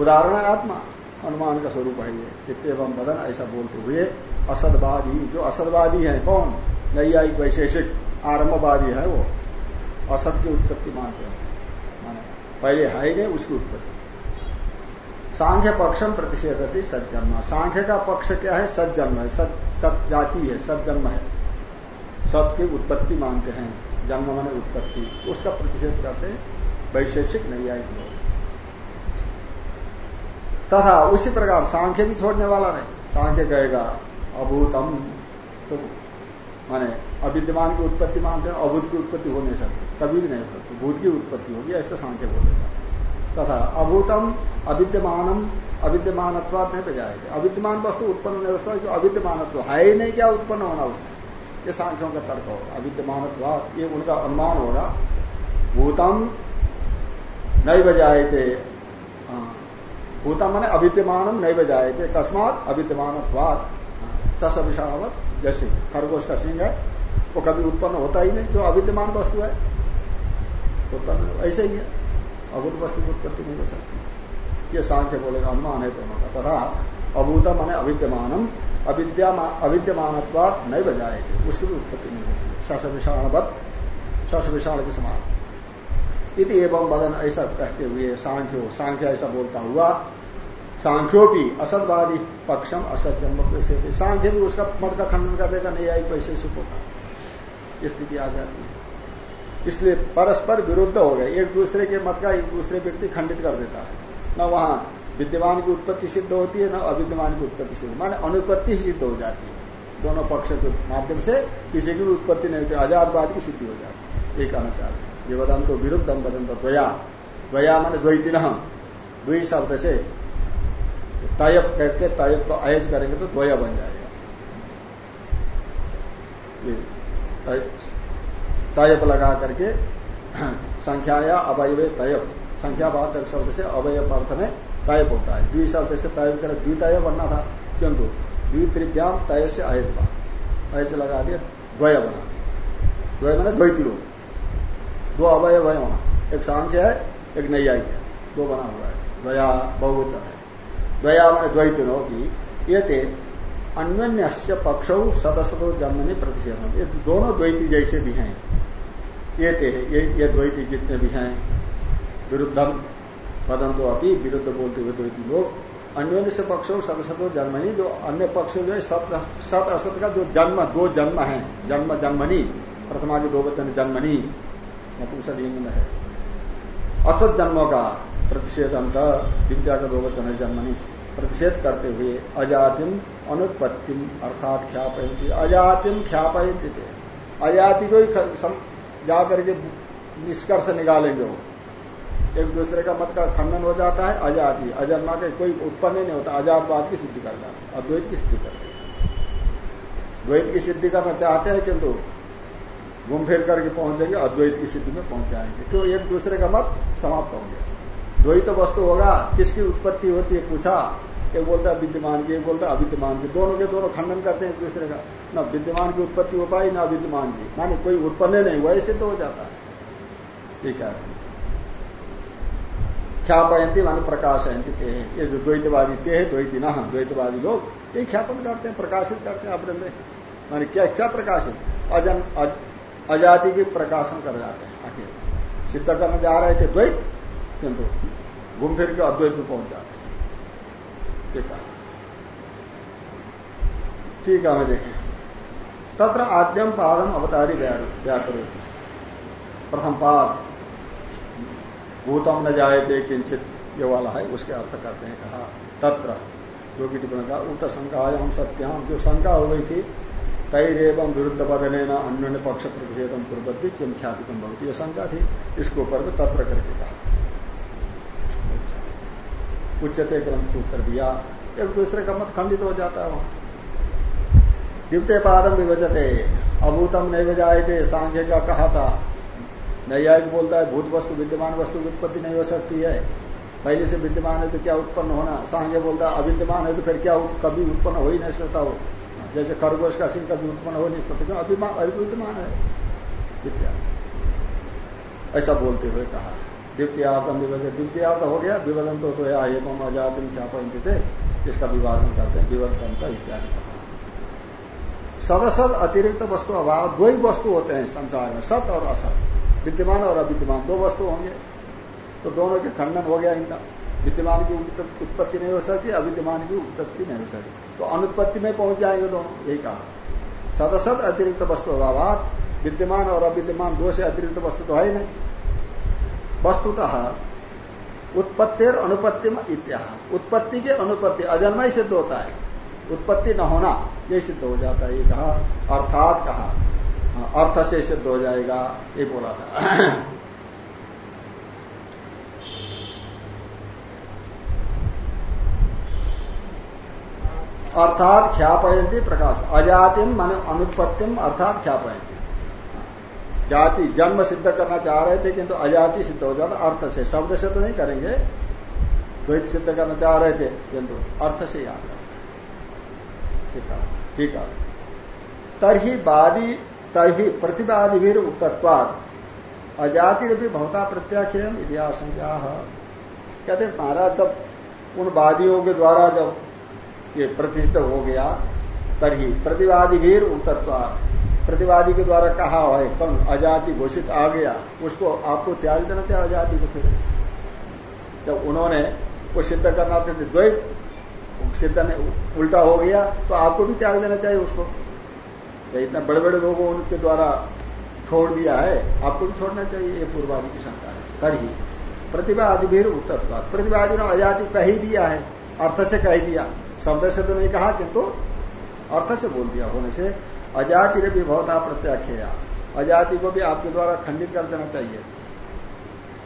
उदाहरण आत्मा। अनुमान का स्वरूप है ये। एवं बदन ऐसा बोलते हुए असदवादी, जो असदवादी है, कौन? नैयायिक, वैशेषिक, आरंभवादी है वो। असद की उत्पत्ति मानते हैं। माने पहले है नहीं, उसकी उत्पत्ति। सांख्य पक्षम प्रतिषेधती सज्जन्म। सांख्य का पक्ष क्या है? सज्जन्म है। सत सत जाति है। सज्जन्म है। सत की उत्पत्ति मानते हैं। जन्म माने उत्पत्ति। उसका प्रतिषेध करते हैं। वैशेषिक नैयायिक लोग तथा उसी प्रकार सांख्य भी छोड़ने वाला नहीं। सांख्य कहेगा, अभूतम। तो माने अविद्यमान की उत्पत्ति मानते हैं। अभूत की उत्पत्ति हो नहीं सकती। कभी भी नहीं सकती। भूत की उत्पत्ति होगी, ऐसा सांख्य बोलेगा। तथा अभूतम, अविद्यमानम अविद्यमान नहीं बजाए थे अविद्यमान वस्तु उत्पन्न नहीं होता जो अविद्यमान है ही नहीं, क्या उत्पन्न होना उसमें? ये सांख्यों का तर्क होगा। अविद्यमान ये उनका अनुमान होगा। भूतम नहीं बजाए थे भूतम मैंने अविद्यमान नहीं बजाए थे अकस्मात अविद्यमान सस विषाणवत जैसे खरगोश का सिंह है, वो कभी उत्पन्न होता ही नहीं, जो अविद्यमान वस्तु है। उत्पन्न, ऐसे ही है। अभूत वस्तु की उत्पत्ति नहीं हो सकती। ये सांख्य बोलेगा अनुमान है दोनों का तथा अभूत मैंने अविद्यमानम अविद्यमान नहीं बजाए थे उसकी भी उत्पत्ति नहीं होती सस विषाणवत सस विषाण के समान। इति एवं वदन ऐसा कहते हुए सांख्यो, सांख्य ऐसा बोलता हुआ सांख्यो भी असतवादी पक्षम असत जन्म से सांख्य भी उसका मत का खंडन कर देगा, नहीं, आई पैसे सुख होगा स्थिति आ जाती है। इसलिए परस्पर विरुद्ध हो गए। एक दूसरे के मत का एक दूसरे व्यक्ति खंडित कर देता है। न वहाँ विद्यमान की उत्पत्ति सिद्ध होती है, न अविद्यमान की उत्पत्ति सिद्ध। माने अनुत्पत्ति ही सिद्ध हो जाती है। दोनों पक्ष के माध्यम से किसी की भी उत्पत्ति नहीं होती, आजादवाद की सिद्धि हो जाती है। एक चाहते ये वदन तो विरुद्धम वदन तो द्वया। द्वया माने द्वैतिन। द्वि शब्द से तयप करके तयप को अयज करेंगे तो द्वया बन जाएगा। तयप लगा करके संख्या या अवयव तयप। संख्यावाचक शब्द से अवयव अर्थ में तयप होता है। द्वि शब्द से तय कर द्वितय बनना था, किंतु द्वित्रिभ्याम तय से अयज बना लगा दिया, द्वय बना द्वय मैंने द्वैती लोग दो अवयव है वहाँ। एक सांख्य है, एक नैयायिक है। दो बना हुआ है। द्वया, बहुवचन है। द्वया मैंने द्वैतिनों की। ये थे अन्य पक्ष सदसदो जन्मनि प्रतिषेध ये दोनों द्वैती जैसे भी हैं। ये थे ये, ये द्वैती जितने भी हैं विरुद्धम पदम तो अति विरुद्ध बोलते हुए द्वैती लोग अन्य से पक्ष सदसदो जन्मनी जो अन्य पक्ष जो है सत सत असत का जो जन्म दो जन्म है जन्म जन्मनी प्रथमा के दो वचन जन्मनी नपुंसलिंग में है। असत जन्मों का प्रतिषेध अंत विद्या का दो वचन है जन्मनी प्रतिषेध करते हुए अजातिम अनुत्पत्तिम अर्थात ख्यापयंती अजातिम ख्यापयंती थे अजाति को ही जा करके निष्कर्ष निकालेंगे वो। एक दूसरे का मत का खंडन हो जाता है, अजाति अजन्मा का कोई उत्पन्न नहीं होता। अजातवाद की सिद्धि करना, अद्वैत की सिद्धि करते द्वैत की सिद्धि करना चाहते हैं, किंतु घूम फिर करके पहुँचेंगे, अद्वैत की सिद्धि में पहुँच जाएँगे। क्यों? एक दूसरे का मत समाप्त होंगे। द्वैत वस्तु होगा, किसकी उत्पत्ति होती है, पूछा? एक बोलता है विद्यमान की एक बोलता है अविद्यमान की। दोनों के दोनों खंडन करते हैं एक दूसरे का। न विद्यमान की उत्पत्ति हो पाई, न अविद्यमान की। मानी कोई उत्पन्न नहीं हुआ सिद्ध हो जाता है। ठीक है? ख्यापयंती मान प्रकाशयंती ते। ये जो द्वैतवादी ते है, द्वैती ना, द्वैतवादी लोग, ये ख्यापन करते हैं, प्रकाशित करते हैं अपने में। माने क्या क्या प्रकाशित? अजन अजाति की प्रकाशन कर जाते हैं, आखिर। सिद्ध करने जा रहे थे द्वैत, किंतु घूम फिर के अद्वैत में पहुँच जाते ठीक है ठीक है, हमें देखें। तत्र आद्यम पादम अवतारी व्याकरो प्रथम पाद भूतम न जाए थे किंचित ये वाला है, उसके अर्थ करते हैं, कहा, तत्र। जो की टिप्पणी का उक्त शंकायाम सत्याम जो शंका हो गई थी तैर एवं विरुद्ध बदने न अन्य पक्ष प्रतिषेधम पूर्वत भी क्यों ख्यापितम बहुत यह शंका थी, इसके ऊपर में तत्र करके कहा। उच्चते क्रम सूत्र दिया। एक दूसरे का मत खंडित हो जाता है वहाँ। द्वितीय पादम विभजते, अभूतम नहीं बजाए सांख्य का कहा था। नैयायिक बोलता है, भूत वस्तु, विद्यमान वस्तु की उत्पत्ति नहीं हो सकती है। पहले से विद्यमान है तो क्या उत्पन्न होना? सांघे बोलता है, अविद्यमान है तो फिर क्या कभी उत्पन्न हो ही नहीं सकता हो जैसे खरगोश का सिंह कभी उत्पन्न हो नहीं सकता क्यों अभिमान अविद्यमान है। इत्यादि। ऐसा बोलते हुए कहा। द्वितीयार्थम विभजन द्वितीयार्थ हो गया विभजन तो, तो एवं अजातिम थे इसका विभाजन करते हैं विवर्तनता इत्यादि। कहा सदसद अतिरिक्त वस्तु अभाव दो ही वस्तु होते हैं संसार में सत और असत। विद्यमान और अविद्यमान दो वस्तु होंगे। तो दोनों के खंडन हो गया इनका। विद्यमान की उत्पत्ति नहीं हो सकती अविद्यमान की उत्पत्ति नहीं हो सकती। तो अनुत्पत्ति में पहुँच जाएँगे दोनों यही कहा। सदसद अतिरिक्त वस्तु अभाव विद्यमान और अविद्यमान दो से अतिरिक्त वस्तु तो ही नहीं। वस्तुतः उत्पत्ति और अनुपत्ति में इत्याह। उत्पत्ति के अनुपत्ति अजन्मा ही सिद्ध होता है। उत्पत्ति न होना, ये सिद्ध हो जाता है, ये कहा, अर्थात कहा। अर्थ से सिद्ध हो जाएगा, ये बोला था। अर्थात ख्यापयंती प्रकाश। अजातिम मान अनुत्पत्तिम अर्थात ख्यापयंती जाति जन्म सिद्ध करना चाह रहे थे, किंतु तो अजाति सिद्ध हो जाता अर्थ से, शब्द से तो नहीं करेंगे। द्वैत सिद्ध करना चाह रहे थे, किंतु अर्थ से याद ठीक है तरही बादी, तरही प्रतिवादी भी उक्तत्वाद अजाति भी भवता प्रत्याख्यम इतिहास कहते महाराज जब उन वादियों के द्वारा जब ये प्रतिष्ठित हो गया, तरही प्रतिवादी भी उक्तत्वाद प्रतिवादी के द्वारा कहा है, कौन? आज़ादी घोषित आ गया, उसको आपको त्याग देना चाहिए आज़ादी को फिर। जब उन्होंने वो सिद्ध करना थे द्वैत, सिद्ध ने उल्टा हो गया तो आपको भी त्याग देना चाहिए उसको। तो इतना बड़े बड़े लोगों उनके द्वारा छोड़ दिया है, आपको भी छोड़ना चाहिए ये पूर्वादि की शंका है। कर ही प्रतिभा भी उत्तर प्रतिभादि ने आज़ादी कह ही दिया है, अर्थ से कह दिया। शब्द से तो नहीं कहा, किंतु अर्थ से बोल दिया। होने से अजाति रे भी बहुत प्रत्याख्या अजाति को भी आपके द्वारा खंडित कर देना चाहिए।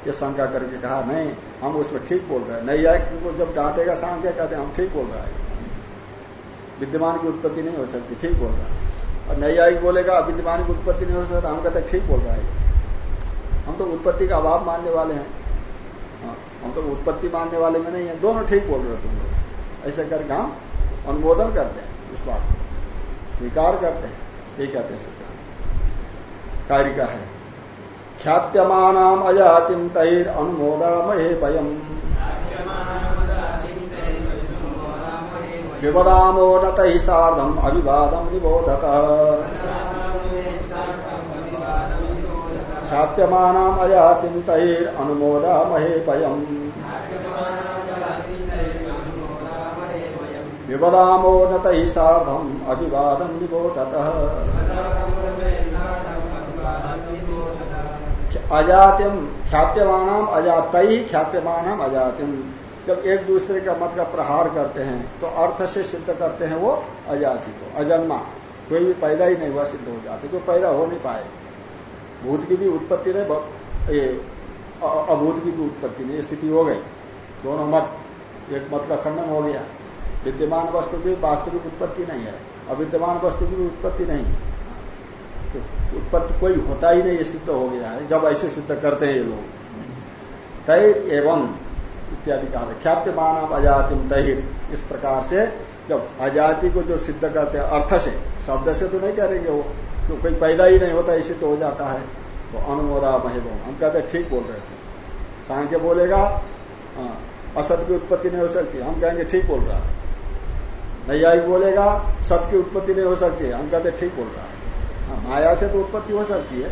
ये शंका करके कहा नहीं हम उसमें ठीक बोल रहे हैं। नैयायिक को जब डांटेगा सांख्य कहते हम ठीक बोल रहे हैं। विद्यमान की उत्पत्ति नहीं हो सकती ठीक बोल रहा है। और नैयायिक बोलेगा विद्यमान की उत्पत्ति नहीं हो सकती हम कहते ठीक बोल रहा है। हम तो उत्पत्ति का अभाव मानने वाले हैं। हाँ, हम तो उत्पत्ति मानने वाले में नहीं है दोनों ठीक बोल रहे हो तुम लोग। ऐसा करके हम अनुमोदन करते हैं उस बात को। स्वीकार करते हैं। यही कहते हैं स्वीकार। कार्य का है? ख्याप्यमानाम अजातिम तैर अनुमोदामहे वयम विवदामो न तैः साधम अभिवादम निबोधत। ख्याप्यमानाम अजातिम तैर अनुमोदामहे वयम विवदामो न तैः साधम अभिवादम निबोधत अजातिम ख्याप्यमानाम अजात ही ख्याप्यमानाम अजातिम जब एक दूसरे का मत का प्रहार करते हैं तो अर्थ से सिद्ध करते हैं वो अजाति को, अजन्मा। कोई भी पैदा ही नहीं हुआ, सिद्ध हो जाते कोई पैदा हो नहीं पाए। भूत की भी उत्पत्ति नहीं ये अभूत की भी उत्पत्ति नहीं स्थिति हो गई। दोनों मत, एक मत का खंडन हो गया। विद्यमान वस्तु की वास्तविक उत्पत्ति नहीं है अविद्यमान वस्तु की भी उत्पत्ति नहीं। है तो उत्पत्ति कोई होता ही नहीं सिद्ध हो गया है जब ऐसे सिद्ध करते हैं ये लोग। तैर एवं इत्यादि कहा था ख्याप्य मानव अजातिम तहिर इस प्रकार से जब अजाति को जो सिद्ध करते हैं अर्थ से शब्द से तो नहीं करेंगे वो तो कोई पैदा ही नहीं होता इसी तो हो जाता है। तो अनुमोदा महे हम कहते ठीक बोल रहे थे सांख्य बोलेगा हाँ, असत की उत्पत्ति नहीं हो सकती हम कहेंगे ठीक बोल रहा नैयायिक बोलेगा सत की उत्पत्ति नहीं हो सकती है। हम कहते ठीक बोल रहा है। हाँ, माया से तो उत्पत्ति हो सकती है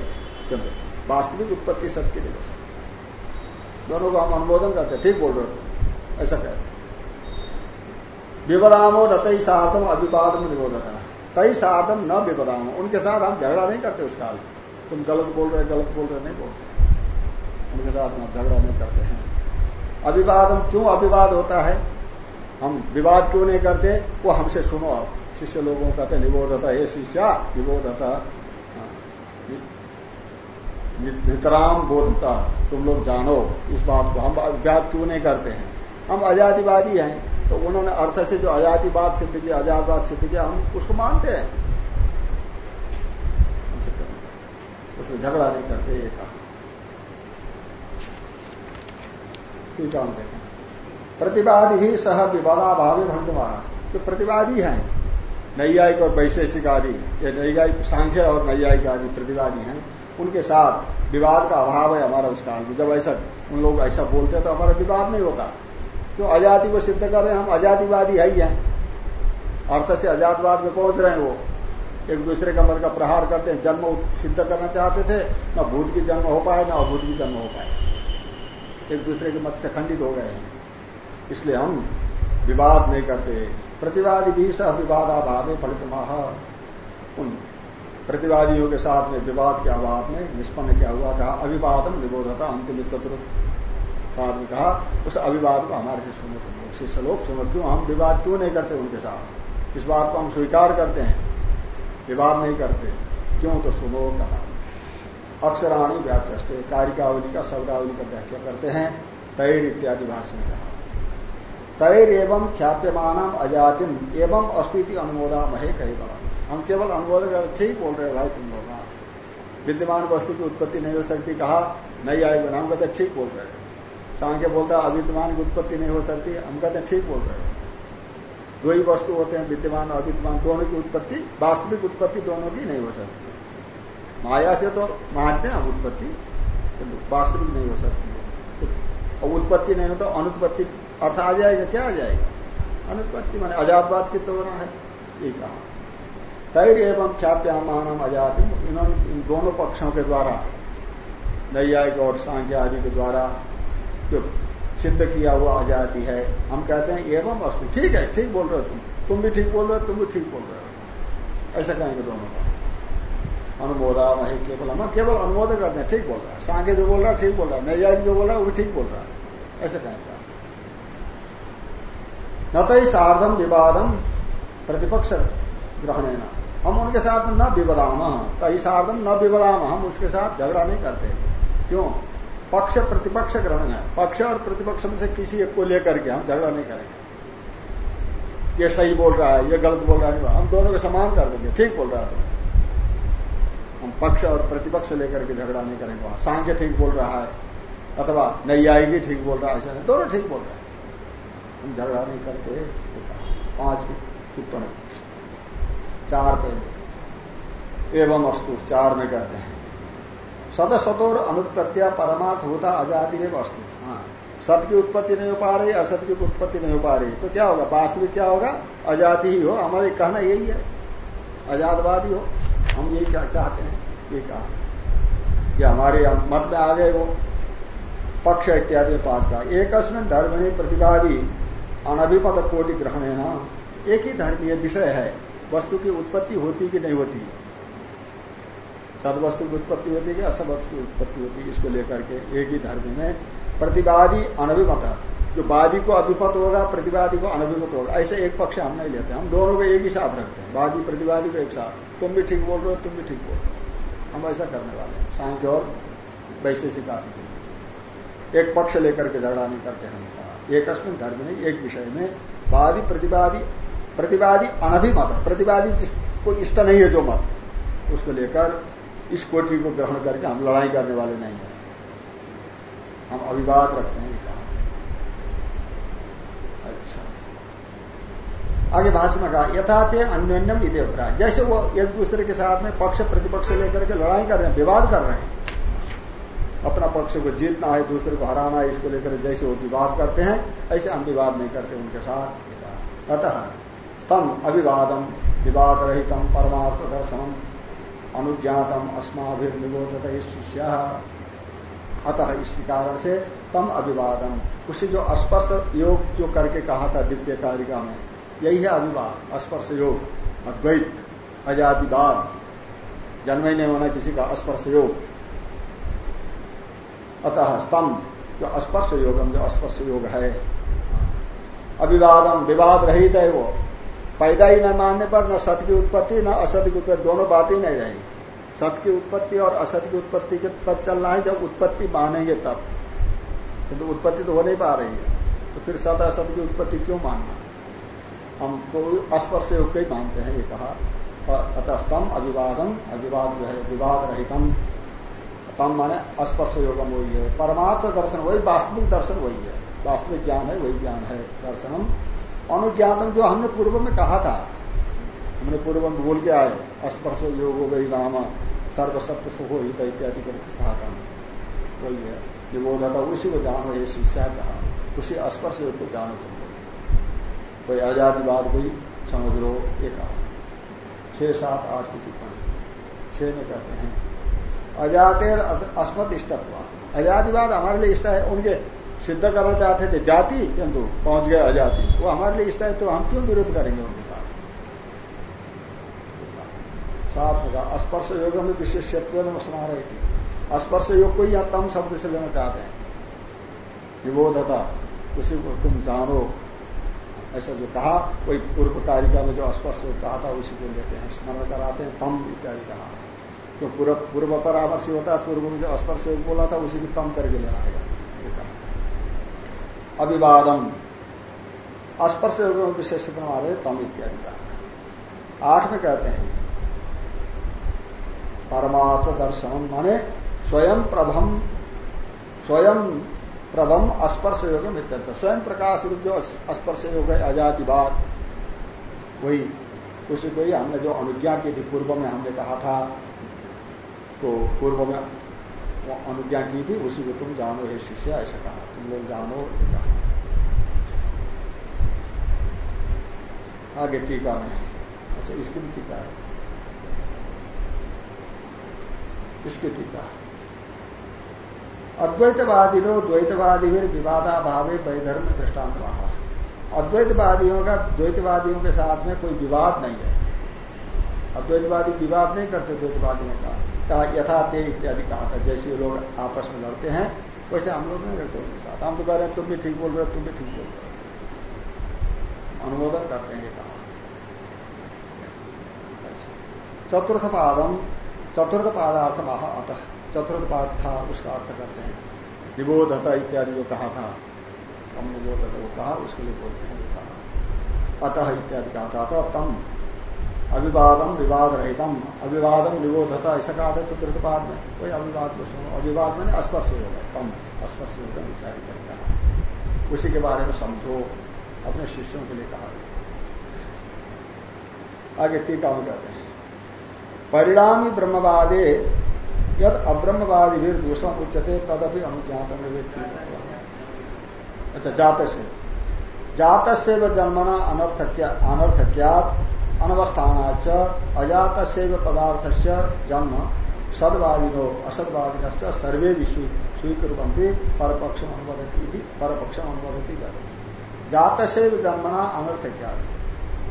किंतु वास्तविक उत्पत्ति सत्य नहीं हो सकती दोनों को हम अनुमोदन करते ठीक बोल रहे हो? ऐसा कहते विवरामो न तई सार्थम अभिवाद में निबोधता तई सार्थम न विवरामो। उनके साथ हम झगड़ा नहीं करते उस काल में। तुम गलत बोल रहे गलत बोल रहे नहीं बोलते। उनके साथ हम झगड़ा नहीं करते हैं। अभिवादम क्यों अभिवाद होता है? हम विवाद क्यों नहीं करते? वो हमसे सुनो आप। शिष्य लोगों कहते निबोधता हे, शिष्या, निबोधता। हाँ। नितराम बोधता। तुम लोग जानो इस बात को। हम विवाद क्यों नहीं करते हैं? हम आजादीवादी हैं तो उन्होंने अर्थ से जो आजादीवाद सिद्ध किया आजादवाद सिद्ध किया, हम उसको मानते हैं। उसमें झगड़ा नहीं करते, ये कहा। देखें। प्रतिवादी भी सह विवादाभावी भंगमा जो प्रतिवादी हैं। नैयायिक और वैशेषिक आदि ये नैयायिक सांख्य और नैयायिक आदि प्रतिवादी हैं। उनके साथ विवाद का अभाव है हमारा उस काल में। जब ऐसा, उन लोग ऐसा बोलते हैं तो हमारा विवाद नहीं होता। क्यों आज़ादी को सिद्ध कर रहे हैं, हम आजादीवादी है ही हैं। अर्थ से आजादवाद में पहुँच रहे हैं वो। एक दूसरे का मत का प्रहार करते हैं। जन्म सिद्ध करना चाहते थे, न भूत की जन्म हो पाए न अभूत की जन्म हो पाए एक दूसरे के मत से खंडित हो गए हैं। इसलिए हम विवाद नहीं करते। प्रतिवादी भी सह विवादाभाव फलित महा उन प्रतिवादियों के साथ में विवाद के अभाव में निष्पन्न क्या हुआ? कहा अभिवादन निबोधता अंतिम चतुर्थ। बाद में कहा, उस अभिवाद को हमारे से सुनो तुम लोग। शिष्य लोग, सुनो, क्यों हम विवाद क्यों नहीं करते उनके साथ? इस बात को हम स्वीकार करते हैं। विवाद नहीं करते। क्यों तो सुनो, कहा। अक्षराणी व्याचे कारिकावली का शब्दावली का व्याख्या करते हैं। तैर इत्यादि भाषण कहा। तैर एवं ख्याप्यमान अजातिम एवं अस्थिति अनुमोदा महे कही हम केवल अनुमोदन कर ठीक बोल रहे भाई तुम लोग विद्यमान वस्तु की उत्पत्ति नहीं हो सकती, कहा, नहीं आएगा हम कहते ठीक बोल रहे सांख्य बोलता है, अविद्यमान की उत्पत्ति नहीं हो सकती, हम कहते ठीक बोल रहे हैं। दो ही वस्तु होते हैं, विद्यमान और अविद्यमान, दोनों की उत्पत्ति, वास्तविक उत्पत्ति दोनों की नहीं हो सकती। माया से तो मानते हैं हम उत्पत्ति वास्तविक नहीं हो सकती। है और उत्पत्ति नहीं हो तो अनुत्पत्ति, अर्थ आ जाएगा, क्या आ जाएगा? अनुत्पत्ति माने अजातवाद सिद्ध हो रहा है, ये कहा। तैर एवं ख्याप्यामान अजात। इन्होंने, इन दोनों पक्षों के द्वारा, नैयायिक और सांख्य आदि के द्वारा जो सिद्ध किया हुआ आज़ादी है, हम कहते हैं एवं वस्तु ठीक है, ठीक बोल रहे हो तुम। तुम भी ठीक बोल रहे हो, तुम भी ठीक बोल रहे हो। ऐसा कहेंगे दोनों का अनुमोदा वही केवल हम, केवल अनुमोदन करते हैं, ठीक बोल रहा है। सांगे जो बोल रहा है, ठीक बोल रहा है। नैयायिक जो बोल रहा है, वो ठीक बोल रहा है। ऐसा कहेंगे न तो सार्धम विवादम प्रतिपक्ष ग्रहण हम उनके साथ न विवदाम। कई सार्धम न विवदाम, हम उसके साथ झगड़ा नहीं करते। क्यों? पक्ष प्रतिपक्ष ग्रहण है। पक्ष और प्रतिपक्ष में से किसी एक को लेकर के हम झगड़ा नहीं करेंगे। ये सही बोल रहा है, ये गलत बोल रहा है, हम दोनों को समान कर देंगे। ठीक बोल रहा है। हम पक्ष और प्रतिपक्ष लेकर के झगड़ा नहीं करेंगे वहाँ। सांख्य ठीक बोल रहा है, अथवा आएगी ठीक बोल रहा है, ऐसा नहीं। दोनों ठीक बोल रहे हैं। हम झगड़ा नहीं करते। पाँच टिप्पणी। चार पे। एवं अस्तु, चार में कहते हैं। सद सतोर अनुत्पत्तिया परमार्थ होता आज़ादी में वस्तु हाँ। सत की उत्पत्ति नहीं हो पा रही, असत की उत्पत्ति नहीं हो पा रही। तो क्या होगा? वास्तविक क्या होगा? आज़ादी ही हो। हमारे कहना यही है। आजादवादी हो। हम यही क्या चाहते हैं? ये कहा। ये हमारे मत में आ गए वो। पक्ष इत्यादि पाँच का एक धर्मिणी प्रतिवादी अनभिमत कोटि ग्रहण है ना एक ही धर्मीय विषय है। वस्तु की उत्पत्ति होती कि नहीं होती? सदवस्तु की उत्पत्ति होती है असवस्तु की उत्पत्ति होती? है इसको लेकर के एक ही धर्म में प्रतिवादी अनभिमत। जो वादी को अभिमत होगा, प्रतिवादी को अनभिमत होगा। ऐसे एक पक्ष हम नहीं लेते। हम दोनों को एक ही साथ रखते हैं। वादी प्रतिवादी को एक साथ। तुम भी ठीक बोल रहे हो, तुम भी ठीक बोल रहे हो। हम ऐसा करने वाले हैं। सांख्य और वैशेषिक आदि एक पक्ष लेकर के झगड़ा नहीं करते हमने कहा एक अस्मिन धर्म नहीं, एक विषय में वादी, प्रतिवादी प्रतिवादी अनभिमत, प्रतिवादी को इष्ट नहीं है जो मत, उसको लेकर इस कोटि को ग्रहण करके हम लड़ाई करने वाले नहीं है। हम अभिवाद रखते हैं कहा अच्छा। आगे भाषण में कहा, यथाते अन्योन्यम इतिप्राय जैसे वो एक दूसरे के साथ में पक्ष, प्रतिपक्ष लेकर के लड़ाई कर रहे हैं, विवाद कर रहे हैं, अपना पक्ष को जीतना है, दूसरे को हराना है, इसको लेकर जैसे वो विवाद करते हैं, ऐसे हम विवाद नहीं करते उनके साथ। अतः स्तम अभिवादम विवाद रहितम परमार्थ दर्शनम अनुज्ञातम अस्माभिर्निबोधत शिष्य। अतः इस कारण से तम अभिवादम उसे जो स्पर्श योग जो करके कहा था दिव्य कारिका में यही है अभिवाद स्पर्श योग अद्वैत अजादिवाद जन्म ही नहीं होना किसी का स्पर्श योग अतः स्तंभ, जो स्पर्श योग जो स्पर्श योग है। अविवादम विवाद रहित है वो। पैदा ही न मानने पर न सत की उत्पत्ति, न असत की उत्पत्ति, दोनों बात ही नहीं रहेगी सत की उत्पत्ति और असत की उत्पत्ति के तब चलना है, जब उत्पत्ति मानेंगे तब। किंतु तो उत्पत्ति तो हो नहीं पा रही है। तो फिर सत असत की उत्पत्ति क्यों मानना? हम तो स्पर्श योग ही मानते हैं, ये कहा। अतस्तम अविवादम अविवाद जो है, विवाद रहितम। तम माने स्पर्श योगम वही है। परमात्म दर्शन वही, वास्तविक दर्शन वही है। वास्तविक ज्ञान है, वही ज्ञान है, दर्शनम। अनुज्ञातम जो हमने पूर्व में कहा था, हमने पूर्व में बोल के आए स्पर्श योग हो गई नाम, सर्वसत्व सुख हित इत्यादि करके कहा था। वही है। था, उसी को जानो, ये शिक्षा कहा। उसी स्पर्श योग को जानो तुम। कोई आजादीवाद कोई समझ लो ये कहा छह, सात, आठ की टिप्पणी। छह में कहते हैं, अजातेर अस्मत इष्टत्व आजादीवाद हमारे लिए इष्ट है, उनके सिद्ध करना चाहते थे, जाति, किंतु पहुँच गए अजाति। वो हमारे लिए इष्ट है तो हम क्यों विरोध करेंगे उनके साथ? साफ़ होगा स्पर्श योग में विशेषत्व में सुना रही थी स्पर्श योग को या तम शब्द से लेना चाहते हैं। निबोधता, उसी को तुम जानो ऐसा जो कहा वही पूर्व कारिका में जो स्पर्श कहा था, उसी को लेते हैं, स्मरण कराते हैं, तम इत्यादि कहा। जो पूर्व परामर्शी होता है, पूर्व में जो स्पर्श बोला था, उसी को तम करके लेना है। अभिवादम स्पर्श विशेषण वाले तम इत्यादि कहा। आठ में कहते हैं परमात्म दर्शन माने स्वयं प्रभम, स्वयं प्रभम स्पर्श योग मित्र स्वयं प्रकाश रूप जो स्पर्श योग है बात, वही, उसी को ही हमने जो अनुज्ञा की थी, पूर्व में हमने कहा था तो पूर्व में अनुज्ञा की थी, उसी को तुम जानो, हे शिष्य, ऐसा कहा। तुम लोग जानो आगे टीका में। अच्छा इसकी भी टीका है। इसकी टीका? अद्वैतवादी लो द्वैतवादी भी विवादा भावे वैधर्म दृष्टांत रहा अद्वैतवादियों का द्वैतवादियों के साथ में कोई विवाद नहीं है। अद्वैतवादी विवाद नहीं करते द्वैतवादियों का कहा। यथा ते इत्यादि कहा था। जैसे लोग आपस में लड़ते हैं, वैसे हम लोग नहीं लड़ते उनके साथ। हम तो कह रहे हैं, तुम भी ठीक बोल रहे हो, तुम भी ठीक बोल रहे हो। अनुमोदन करते हैं कहा। चतुर्थ पादम चतुर्थ पादार्थ महा अतः। चतुर्थ था, उसका अर्थ करते हैं। निबोधता इत्यादि जो कहा था हम निबोधता वो कहा, उसके लिए बोलते हैं कहा। अतः इत्यादि कहा था, अतः तम। अविवादम विवाद रहितम। अविवादम निबोधता ऐसा कहा था चतुर्थ पाद में। कोई अविवाद को सुनो। अविवाद मैंने स्पर्श होगा तम। स्पर्श होगा विचार कहा। उसी के बारे में समझो, अपने शिष्यों के लिए कहा। आगे टीका में कहते हैं। परिणामी ब्रह्मवादे यद अब्रह्मवादी भी दूषण उच्चते तदपि अनुज्ञात अच्छा जात से जात से व जन्मना अनर्थक्यात अनवस्थानाच अजात पदार्थ से जन्म सदवादिनो असदवादिन सर्वे भी स्वीकुरती परपक्ष अनुवदती परपक्ष अनुवदती जात से जन्मना अनर्थ क्या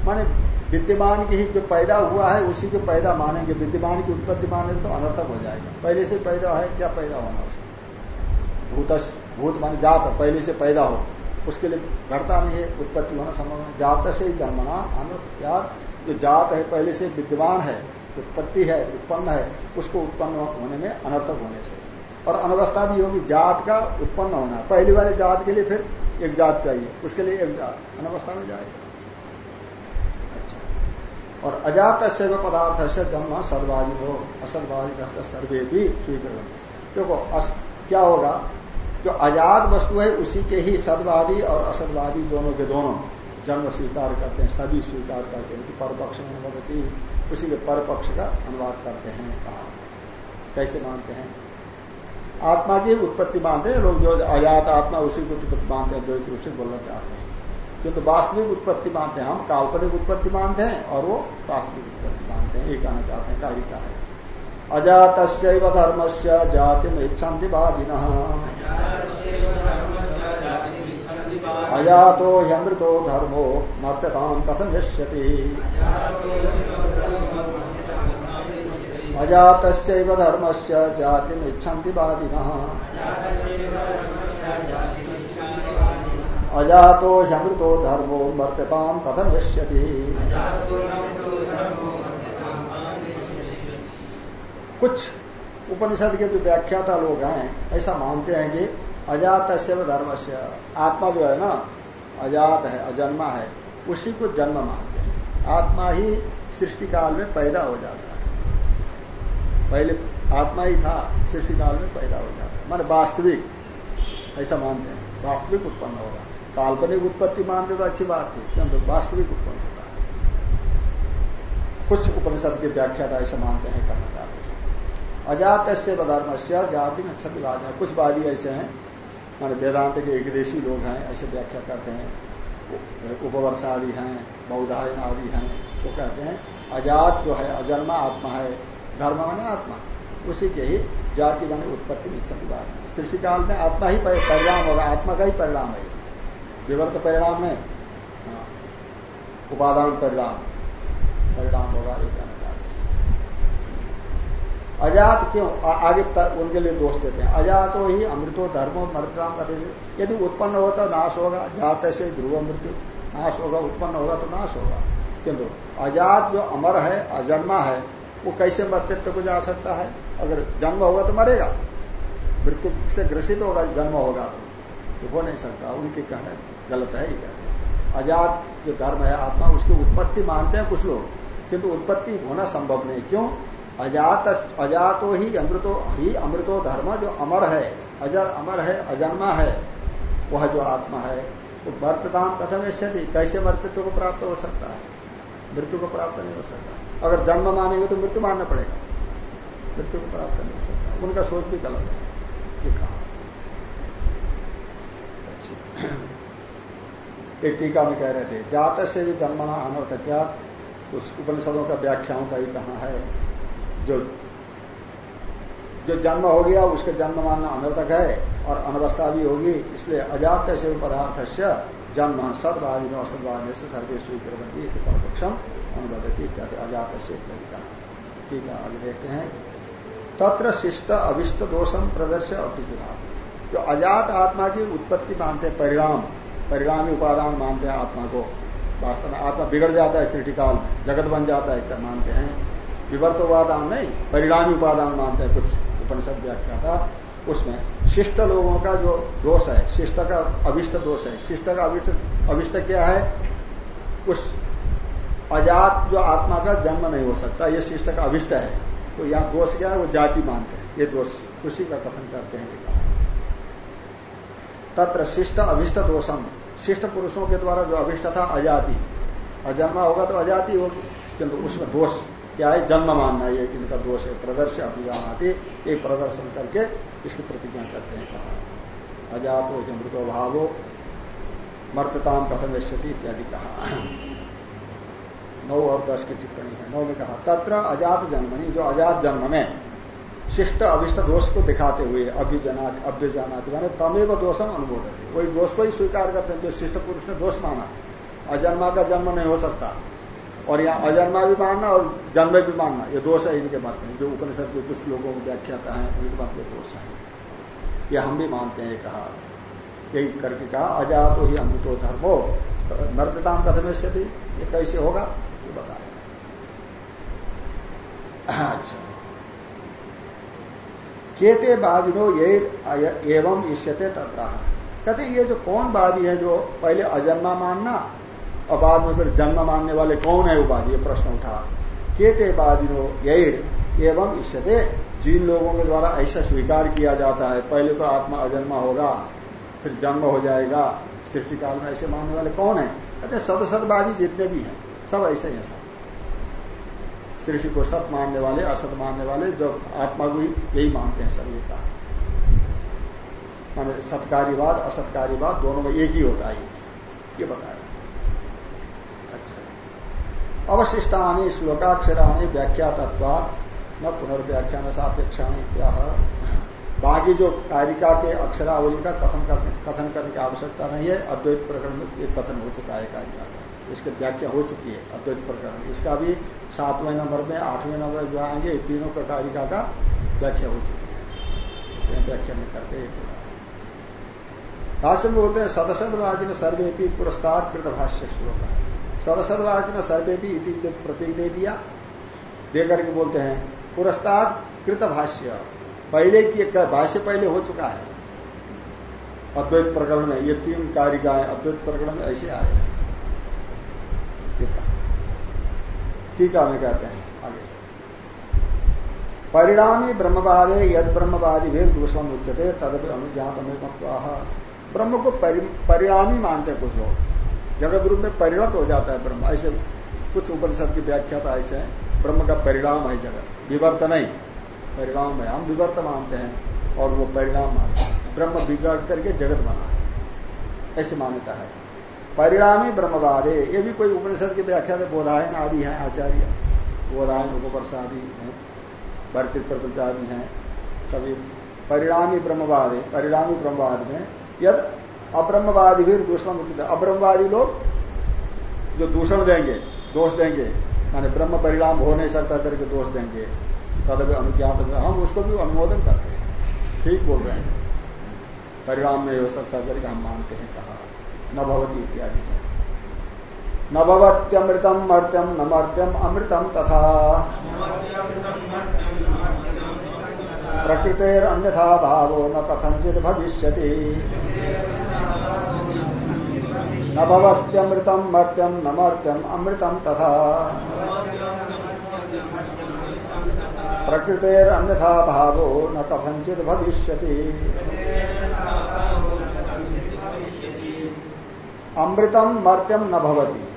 माने विद्यमान की ही जो पैदा हुआ है, उसी को पैदा मानेंगे। विद्यमान की उत्पत्ति माने तो अनर्थक हो जाएगा। पहले से पैदा है, क्या पैदा होना उसको भूत भूत माने जात, पहले से पैदा हो। उसके लिए घटता नहीं है, उत्पत्ति होना संभव है जात से ही जन्मना अनर्थ, क्या? जो जात है, पहले से विद्यमान है, उत्पत्ति है, उत्पन्न है, उसको उत्पन्न होने में अनर्थक होने से। और अनवस्था भी होगी, जात का उत्पन्न होना। पहली वाले जात के लिए फिर एक जात चाहिए, उसके लिए एक जात। अनवस्था में जाएगा। और अजात से पदार्थ से जन्म सदवादी हो असदवादी सर्वे भी स्वीकृत देखो क्या होगा? जो अजात वस्तु है, उसी के ही सदवादी और असदवादी दोनों के दोनों जन्म स्वीकार करते हैं, सभी स्वीकार करते हैं, कि परपक्ष अनुमति उसी के परपक्ष का अनुवाद करते हैं, कहा। कैसे मानते हैं? आत्मा की उत्पत्ति मानते हैं, लोग जो अजात आत्मा, उसी को उत्पत्ति मानते हैं, द्वैत रूप से बोलना चाहते हैं। किंतु वास्तविक उत्पत्ति मानते हैं हम, काल्पनिक उत्पत्ति मानते हैं और वो वास्तविक उत्पत्ति मानते हैं। ये कहना चाहते हैं, कार्य का है? अजात धर्म से जाति में इच्छा वादिन अजातो ह्यमृतो धर्मो मर्त्यताम कथम यश्यति अजात धर्म से जाति में इच्छन्ति वादिन अजातो ह्यमृतो धर्मो मर्त्यताम कथम यश्यति? कुछ उपनिषद के जो व्याख्याता लोग हैं, ऐसा मानते हैं कि अजात से धर्म से आत्मा जो है ना, अजात है, अजन्मा है, उसी को जन्म मानते हैं। आत्मा ही सृष्टि काल में पैदा हो जाता है। पहले आत्मा ही था सृष्टि काल में पैदा हो जाता है। मान वास्तविक, ऐसा मानते हैं। वास्तविक उत्पन्न होगा। काल्पनिक उत्पत्ति मानते तो अच्छी बात थी किंतु वास्तविक उत्पन्न होता है। कुछ उपनिषद की व्याख्या का ऐसे मानते हैं, कहना चाहते हैं। अजात से धर्म से जाति में क्षतिवाद है कुछ वादी ऐसे हैं, मान वेदांत के एक देशी लोग हैं, ऐसे व्याख्या करते हैं। उपवर्ष आदि हैं बौधायन आदि हैं वो कहते हैं, अजात जो है, अजन्मा आत्मा है, धर्म माने आत्मा। उसी के ही जाति माने उत्पत्ति में क्षतिवाद सृष्टि काल में आत्मा ही परिणाम होगा, आत्मा का ही परिणाम है। विवर्त परिणाम में हाँ, उपादान परिणाम परिणाम होगा कहना अजात क्यों? आगे उनके लिए दोष देते हैं। अजात हो अमृतो धर्मो मृतराम यदि उत्पन्न होता तो नाश होगा। जात ऐसे ध्रुव मृत्यु नाश होगा। उत्पन्न होगा तो नाश होगा। किंतु अजात जो अमर है अजन्मा है वो कैसे मृत्यत्व को जा सकता है? अगर जन्म होगा तो मरेगा। मृत्यु से ग्रसित होगा जन्म होगा तो। हो नहीं सकता। उनके कहना गलत है ये अजात जो धर्म है, आत्मा, उसकी उत्पत्ति मानते हैं कुछ लोग, किंतु उत्पत्ति होना संभव नहीं। क्यों? अजात, अजातो ही अमृतो ही अमृतो धर्म जो अमर है, अजर अमर है, अजन्मा है, वह जो आत्मा है, वो तो वर्तताम कथम ऐसे कैसे मर्तत्व को प्राप्त हो सकता है? मृत्यु को प्राप्त नहीं हो सकता। अगर जन्म मानेंगे तो मृत्यु मानना पड़ेगा। मृत्यु को प्राप्त नहीं हो सकता। उनका सोच भी गलत है। ये कहा। एक टीका में कह रहे थे, जात से भी जन्मना अनर्थ क्या उस उपनिषदों का व्याख्याओं का ही कहा है। जो जो जन्म हो गया, उसके जन्म मानना अनर्थक है, और अनवस्था भी होगी, इसलिए अजात से पदार्थ से जन्म सदवादी में से सर्वे स्वीकृति परपक्षम अनुबदती इत्यादि, अजात से इत्यादि ठीक है, आगे देखते हैं। तत्र शिष्ट अभिष्ट दोषम प्रदर्श अर्जुना जो अजात आत्मा की उत्पत्ति मानते परिणाम परिणामी उपादान मानते हैं आत्मा को। वास्तव में आत्मा बिगड़ जाता है सृष्टि काल में, जगत बन जाता है, क्या मानते हैं? विवर्त उपादान नहीं, परिणामी उपादान मानते हैं, कुछ उपनिषद व्याख्या था। उसमें शिष्ट लोगों का जो दोष है, शिष्ट का अभिष्ट दोष है। शिष्ट का अभिष्ट क्या है? उस अजात जो आत्मा का जन्म नहीं हो सकता, ये शिष्ट का अभिष्ट है। तो यहाँ दोष क्या है? वो जाति मानते हैं। ये दोष उसी का कथन करते हैं। तत्र शिष्ट अभिष्ट दोषम शिष्ट पुरुषों के द्वारा जो अभिष्ट था, अजाति। अजन्मा होगा तो अजाति होगी। किंतु उसमें दोष क्या है? जन्म मानना ये इनका दोष है। प्रदर्शन अभिजानाती। एक प्रदर्शन करके इसकी प्रतिज्ञा करते हैं। कहा अजात मृतो भावो। मर्तताम कथम स्थिति इत्यादि कहा। नौ और दस की टिप्पणी है। नौ में कहा, तत्र अजात जन्मनी, जो अजात जन्म में शिष्ट अभिष्ट दोष को दिखाते हुए अभिजना अभ्यजानाति माने तमेव दोषम अनुमोदन वही दोष को ही स्वीकार करते हैं, जो शिष्ट पुरुष ने दोष माना। अजन्मा का जन्म नहीं हो सकता। और यहाँ अजन्मा भी मानना और जन्म भी मानना, ये दोष है इनके मत में। जो उपनिषद के कुछ लोगों को व्याख्याता है, उनके मत में दोष है। ये हम भी मानते हैं कहा। यही करके कहा, अजातो ही अमृतो धर्मो। नर्तताम कथम से थी ये कैसे होगा, ये बताया अच्छा। केते बादिनो ये एवं ईष्यते तथा कहते ये जो कौन वादी है जो पहले अजन्मा मानना, और बाद में फिर जन्म मानने वाले कौन है वो उपाधि ये प्रश्न उठा। केते बादिनो यही एवं ईष्यते जिन लोगों के द्वारा ऐसा स्वीकार किया जाता है, पहले तो आत्मा अजन्मा होगा, फिर जन्म हो जाएगा सृष्टि काल में ऐसे मानने वाले कौन है? कहते सदसदवादी जितने भी हैं, सब ऐसे ही है सब। सृष्टि को सत मानने वाले, असत मानने वाले, जब आत्मा को यही मानते हैं ये कहा। माने सत्कार्यवाद असत्कार्यवाद दोनों में एक ही होता है। ये बताया। अच्छा। अवशिष्टानी, श्लोकाक्षराणी व्याख्या तत्व न पुनर्व्याख्यान सापेक्षाणी क्या बाकी जो कारिका के अक्षरावली का कथन करने कथन करने की आवश्यकता नहीं है। अद्वैत प्रकरण में एक कथन हो चुका है कारिका का। इसकी व्याख्या हो चुकी है अद्वैत प्रकरण। इसका भी सातवें नंबर में, आठवें नंबर जो आएँगे तीनों प्रकारिका का व्याख्या हो चुकी है। व्याख्या में करके भाष्य में बोलते हैं सदसदवादी ने सर्वे भी पुरस्कार कृत भाष्य श्लोक। है सदसदवादी ने सर्वे भी इति प्रतीक दे दिया दे करके बोलते हैं पुरस्कार कृत भाष्य पहले की भाष्य पहले हो चुका है। अद्वैत प्रकरण में ये तीन कारिकाएँ अद्वैत प्रकरण में ऐसे आए टीका में कहते हैं, आगे। परिणामी ब्रह्मवादे, यद ब्रह्मवादी भेद दूषण उच्चते तदपि अनुज्ञात ब्रह्म को परिणामी मानते हैं कुछ लोग। जगत रूप में परिणत हो जाता है ब्रह्म। ऐसे कुछ उपनिषद की व्याख्या तो ऐसे। है ब्रह्म का परिणाम है जगत। विवर्त नहीं। परिणाम है। हम विवर्त मानते हैं और वो परिणाम मानते हैं। ब्रह्म बिगड़ करके जगत बना है। ऐसी मान्यता है। परिणामी ब्रह्मवाद। है ये भी कोई उपनिषद की व्याख्या से बोधायन आदि है, आचार्य। बोधायन उपवर्ष आदि है भरती प्रपंचादि है सभी परिणामी ब्रह्मवाद है परिणामी ब्रह्मवाद में। यद अब्रह्मवादी भी दूषण अब्रह्मवादी लोग जो दूषण देंगे, दोष देंगे माने ब्रह्म परिणाम हो नहीं सकता करके दोष देंगे तदभी अनुज्ञात हम उसको भी अनुमोदन करते हैं। ठीक बोल रहे हैं। परिणाम नहीं हो सकता करके हम मानते हैं कहा। न भवती इत्यादि। है न भवत्यमृतम मर्त्यम न मर्त्यम अमृतम तथा। प्रकृतेर अन्यथा भावो न कथंचित भविष्य न भवत्यमृतम मर्त्यम न मर्त्यम अमृतम तथा। प्रकृतेर अन्यथा भावो न कथंचित भविष्य अमृतम मर्त्यम न भवती।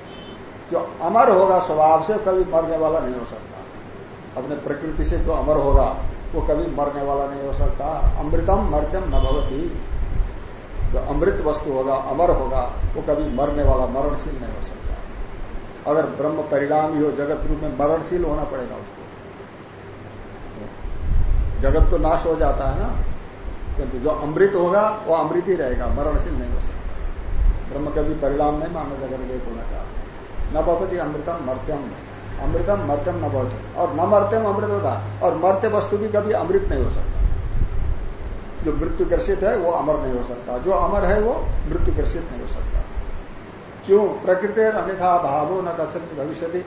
जो अमर होगा स्वभाव से कभी मरने वाला नहीं हो सकता। अपने प्रकृति से जो अमर होगा, वो कभी मरने वाला नहीं हो सकता। अमृतम मर्त्यम न भवती। जो अमृत वस्तु होगा, अमर होगा, वो कभी मरने वाला, मरणशील नहीं हो सकता। अगर ब्रह्म परिणाम ही, जगत रूप में मरणशील होना पड़ेगा उसको। जगत तो नाश हो जाता है ना? किंतु जो अमृत होगा, वो अमृत ही रहेगा, मरणशील नहीं हो सकता। ब्रह्म कभी परिणाम नहीं माना जगत एक होना चाहते न भवती अमृतम मर्त्यम। अमृतम मर्त्यम न भवती। और न मर्त्यम अमृत होता, और मर्त्य वस्तु भी कभी अमृत नहीं हो सकता। जो मृत्यु ग्रसित है, वो अमर नहीं हो सकता। जो अमर है, वो मृत्यु ग्रसित नहीं हो सकता। क्यों? प्रकृति अन्यथा भावो न कथित भविष्य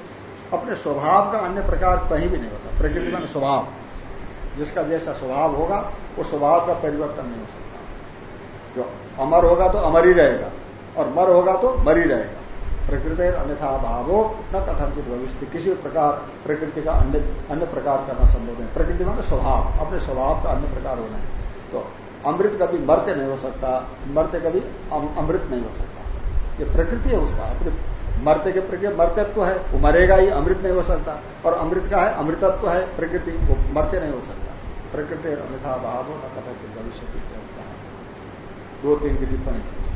अपने स्वभाव का अन्य प्रकार कहीं भी नहीं होता। प्रकृति में स्वभाव। जिसका जैसा स्वभाव होगा, वो स्वभाव का परिवर्तन नहीं हो सकता। जो अमर होगा तो अमर ही रहेगा। और मर होगा तो मर ही रहेगा। प्रकृति अन्यथा भावो न कथनचित भविष्य किसी भी प्रकार प्रकृति का अन्य अन्य प्रकार करना संभव है प्रकृति मान स्वभाव। अपने स्वभाव का अन्य प्रकार होना है। तो अमृत कभी मरते नहीं हो सकता। मरते कभी अमृत नहीं हो सकता। ये प्रकृति है उसका। अपने मरते के प्रकृति मर्तत्व है। वो मरेगा ही, अमृत नहीं हो सकता। और अमृत का है, अमृतत्व है, प्रकृति। वो मरते नहीं हो सकता। प्रकृति अन्यथा भाव न कथित भविष्य दो, तीन की टिप्पणी।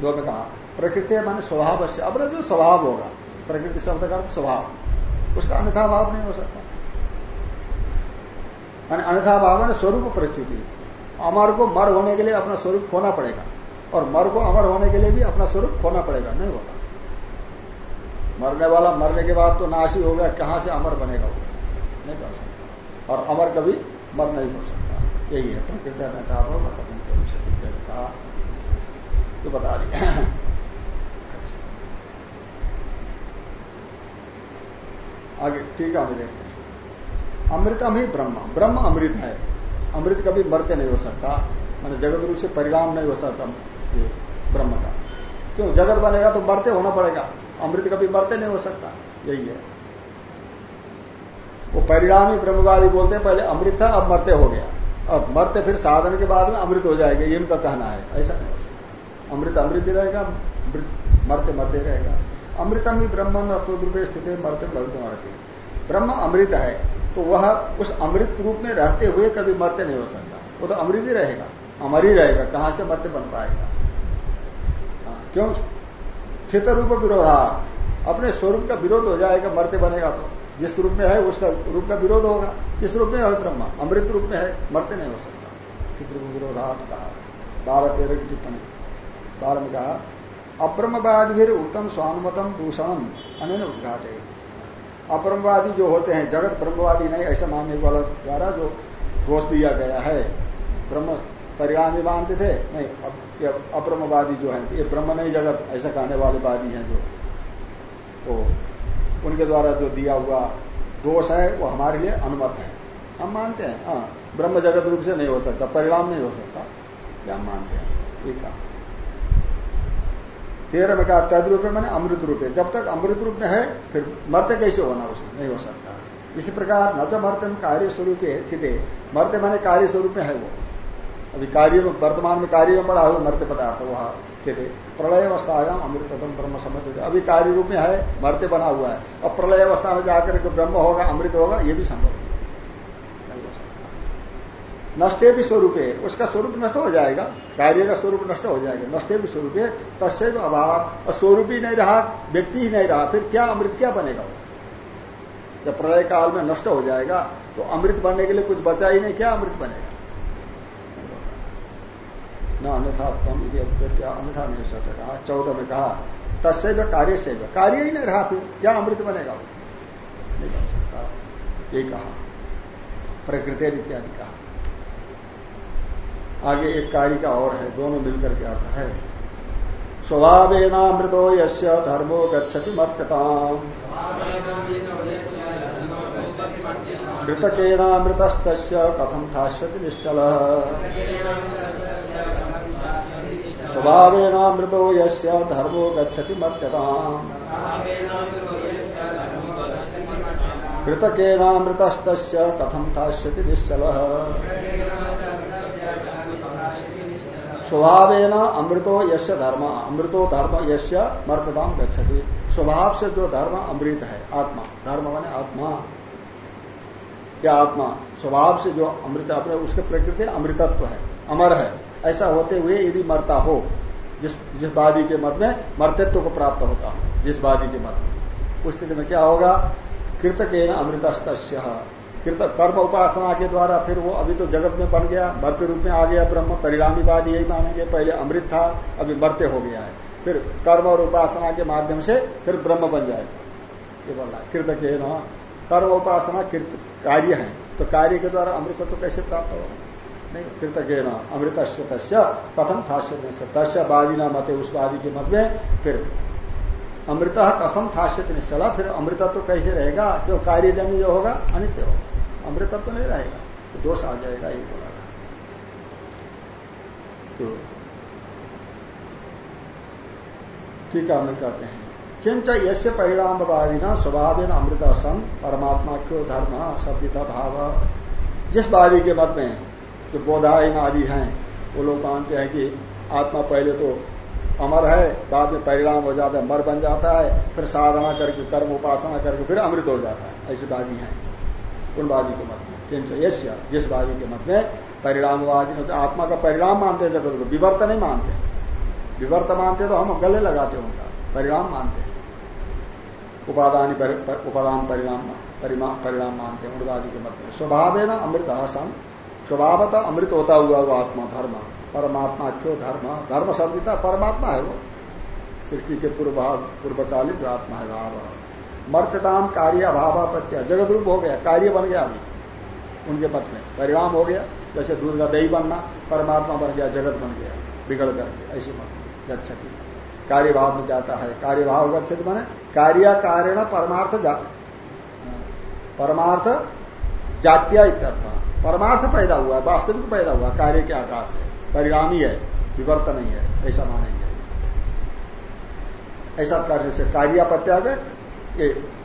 दो में कहा, प्रकृति माने स्वभाव से अपना जो स्वभाव होगा। प्रकृति शब्द का स्वभाव। उसका अन्यथा भाव नहीं हो सकता। मान अन्यथा भाव है स्वरूप परिस्थिति। अमर को मर होने के लिए अपना स्वरूप खोना पड़ेगा। और मर को अमर होने के लिए भी अपना स्वरूप खोना पड़ेगा। नहीं होता। मरने वाला मरने के बाद तो नाशी हो गया। कहाँ से अमर बनेगा वो? नहीं बन सकता। और अमर कभी मर नहीं हो सकता। यही है प्रकृति अन्यथा भाव। नेता कहा तो बता दिया आगे टीका में देखते हैं। अमृतम ही ब्रह्म। ब्रह्म अमृत है। अमृत कभी मरते नहीं हो सकता। मैंने जगत रूप से परिणाम नहीं हो सकता ये ब्रह्म का। क्यों? जगत बनेगा तो मरते होना पड़ेगा। अमृत कभी मरते नहीं हो सकता। यही है। वो परिणाम ही ब्रह्मवादी बोलते हैं, पहले अमृत था, अब मरते हो गया। अब मरते फिर साधन के बाद में अमृत हो जाएगा, ये उनका कहना है। ऐसा नहीं हो सकता। अमृत अमृत रहेगा मरते मरते रहेगा। अमृतम ही ब्रह्म रूपे स्थित है मरते मरते ब्रह्म अमृत है तो वह उस अमृत रूप में रहते हुए कभी मरते नहीं हो सकता। वो तो अमृत ही रहेगा। अमर ही रहेगा कहाँ से मरते बन पाएगा? हाँ, क्यों? स्थित रूप विरोधा अपने स्वरूप का विरोध हो जाएगा मरते बनेगा तो। जिस रूप में है उसका रूप का विरोध होगा। किस रूप में है ब्रह्मा? अमृत रूप में है मरते नहीं हो सकता। स्थित रूप विरोधात कहा। बारह तेरह की टिप्पणी। बारह में कहा अब्रह्मवादी भी उत्तम स्वानुमतम दूषणम अन उद्घाटे। अब्रह्मवादी जो होते हैं, जगत ब्रह्मवादी नहीं, ऐसा मानने वाला द्वारा जो दोष दिया गया है, ब्रह्म परिणामी मानते थे, नहीं ये अब्रह्मवादी जो है, ये ब्रह्म नहीं जगत, ऐसा कहने वाले वादी हैं जो। तो उनके द्वारा जो दिया हुआ दोष है, वो हमारे लिए अनुमत है। हम मानते हैं हाँ ब्रह्म जगत रूप से नहीं हो सकता, परिणाम नहीं हो सकता क्या मानते हैं ठीक है तेरह में कहा तद रूप मैंने अमृत रूप है। जब तक अमृत रूप में है, फिर मरते कैसे होना उसमें? नहीं हो सकता। इसी प्रकार न तो मर्ते में कार्य स्वरूप स्थित। मरते माने कार्य स्वरूप में है वो। अभी कार्य में, वर्तमान में कार्य में पड़ा हुआ मरते पदार्थ, वहाँ स्थित। प्रलय अवस्था अमृतम ब्रह्म समझ अभी कार्य रूप में है मरते बना हुआ है। अब प्रलय अवस्था में जाकर के ब्रह्म होगा, अमृत होगा, ये भी संभव नष्टे भी स्वरूप है, उसका स्वरूप नष्ट हो जाएगा, कार्य का स्वरूप नष्ट हो जाएगा। नष्टे भी स्वरूप है, तस्य भी अभाव। और स्वरूप ही नहीं रहा, व्यक्ति ही नहीं रहा, फिर क्या अमृत क्या बनेगा? जब प्रलय काल में नष्ट हो जाएगा तो अमृत बनने के लिए कुछ बचा ही नहीं, क्या अमृत बनेगा? न, अन्यथा क्या अन्यथा नहीं सकता कहा, चौदह में कहा तस्व कार्य से कार्य ही नहीं रहा फिर, क्या अमृत बनेगा? नहीं बन सकता। ये कहा, प्रकृति इत्यादि कहा। आगे एक कार्य का और है, दोनों मिलकर के आता है। स्वभावेनामृतो यश धर्मो गच्छति मर्त्यताम। कृतकेनामृतस्त कथम थाश्यति निश्चल। स्वभावेनामृतो यश धर्मो गच्छति मर्त्यताम। कृतकेनामृतस्त कथम थाश्यति निश्चल। स्वभाव न अमृतो यश धर्म, अमृतो धर्म यश मर्तदाम गच्छति। स्वभाव से जो धर्म अमृत है, आत्मा। धर्म माने आत्मा। क्या आत्मा? स्वभाव से जो अमृत अपने उसके प्रकृति अमृतत्व है, अमर है। ऐसा होते हुए यदि मरता हो, जिस जिस वादी के मत में मर्तत्व को प्राप्त होता हो, जिस वादी के मत में, उस स्थिति में क्या होगा? कृतक अमृतस्त कृत कर्म उपासना के द्वारा फिर वो अभी तो जगत में बन गया, मर्त्य रूप में आ गया ब्रह्म परिणामीवाद यही मानेंगे, पहले अमृत था, अभी मर्त्य हो गया है। फिर कर्म और उपासना के माध्यम से फिर ब्रह्म बन जाएगा। ये बोला कृत के न? कर्म उपासना कृत कार्य है तो कार्य के द्वारा अमृत तो कैसे प्राप्त होगा? नहीं, कृत के न? अमृत प्रथम था तस्य वादी न मत उस वादी के मत में फिर अमृत कथम थाश्यत निश्चला फिर अमृत तो कैसे रहेगा? क्यों कार्यजन्य जो होगा, अनित्य होगा। अमृतत्व तो नहीं रहेगा तो दोष आ जाएगा, ये बोला था। तो ठीक है, हमें कहते हैं। किंच यसे परिणामवादी न स्वभाव अमृत सन परमात्मा क्यों धर्म, सभ्यता, भाव। जिस वादी के मत में जो बोधायन आदि हैं, वो लोग मानते हैं कि आत्मा पहले तो अमर है, बाद में परिणाम हो जाता है, मर बन जाता है, फिर साधना करके, कर्म उपासना करके, फिर अमृत हो जाता है। ऐसी वादी है। उनवादी के मत में जिस वादी के मत में परिणामवादी तो आत्मा का परिणाम मानते हैं जगत को, विवर्त नहीं मानते विवर्त मानते तो हम गले लगाते उनका परिणाम मानते हैं। उपादान उपादान परिणाम परिणाम मानते हैं उनवादी के मत में। स्वभाव है ना अमृत सन स्वभावतः अमृत होता हुआ वो आत्मा, धर्म, परमात्मा क्यों धर्म? धर्म शब्द परमात्मा है वो। सृष्टि के पूर्व पूर्वकालीन जो आत्मा है भाव मर्तताम कार्य अभावापत्या जगत रूप हो गया, कार्य बन गया अभी। उनके पथ में। परिणाम हो गया, जैसे दूध का दही बनना, परमात्मा बन गया, जगत बन गया, बिगड़ करके ऐसे मत गच्छति। कार्य भाव में जाता है। कार्य भाव गच्छति माने कार्य कारण परमार्थ जा, परमार्थ जात्या इत्यर्थ। परमार्थ पैदा हुआ है वास्तविक पैदा हुआ, कार्य के आकार से। परिणामी है विवर्त नहीं है, ऐसा मानेंगे। ऐसा करने से कार्यापत्या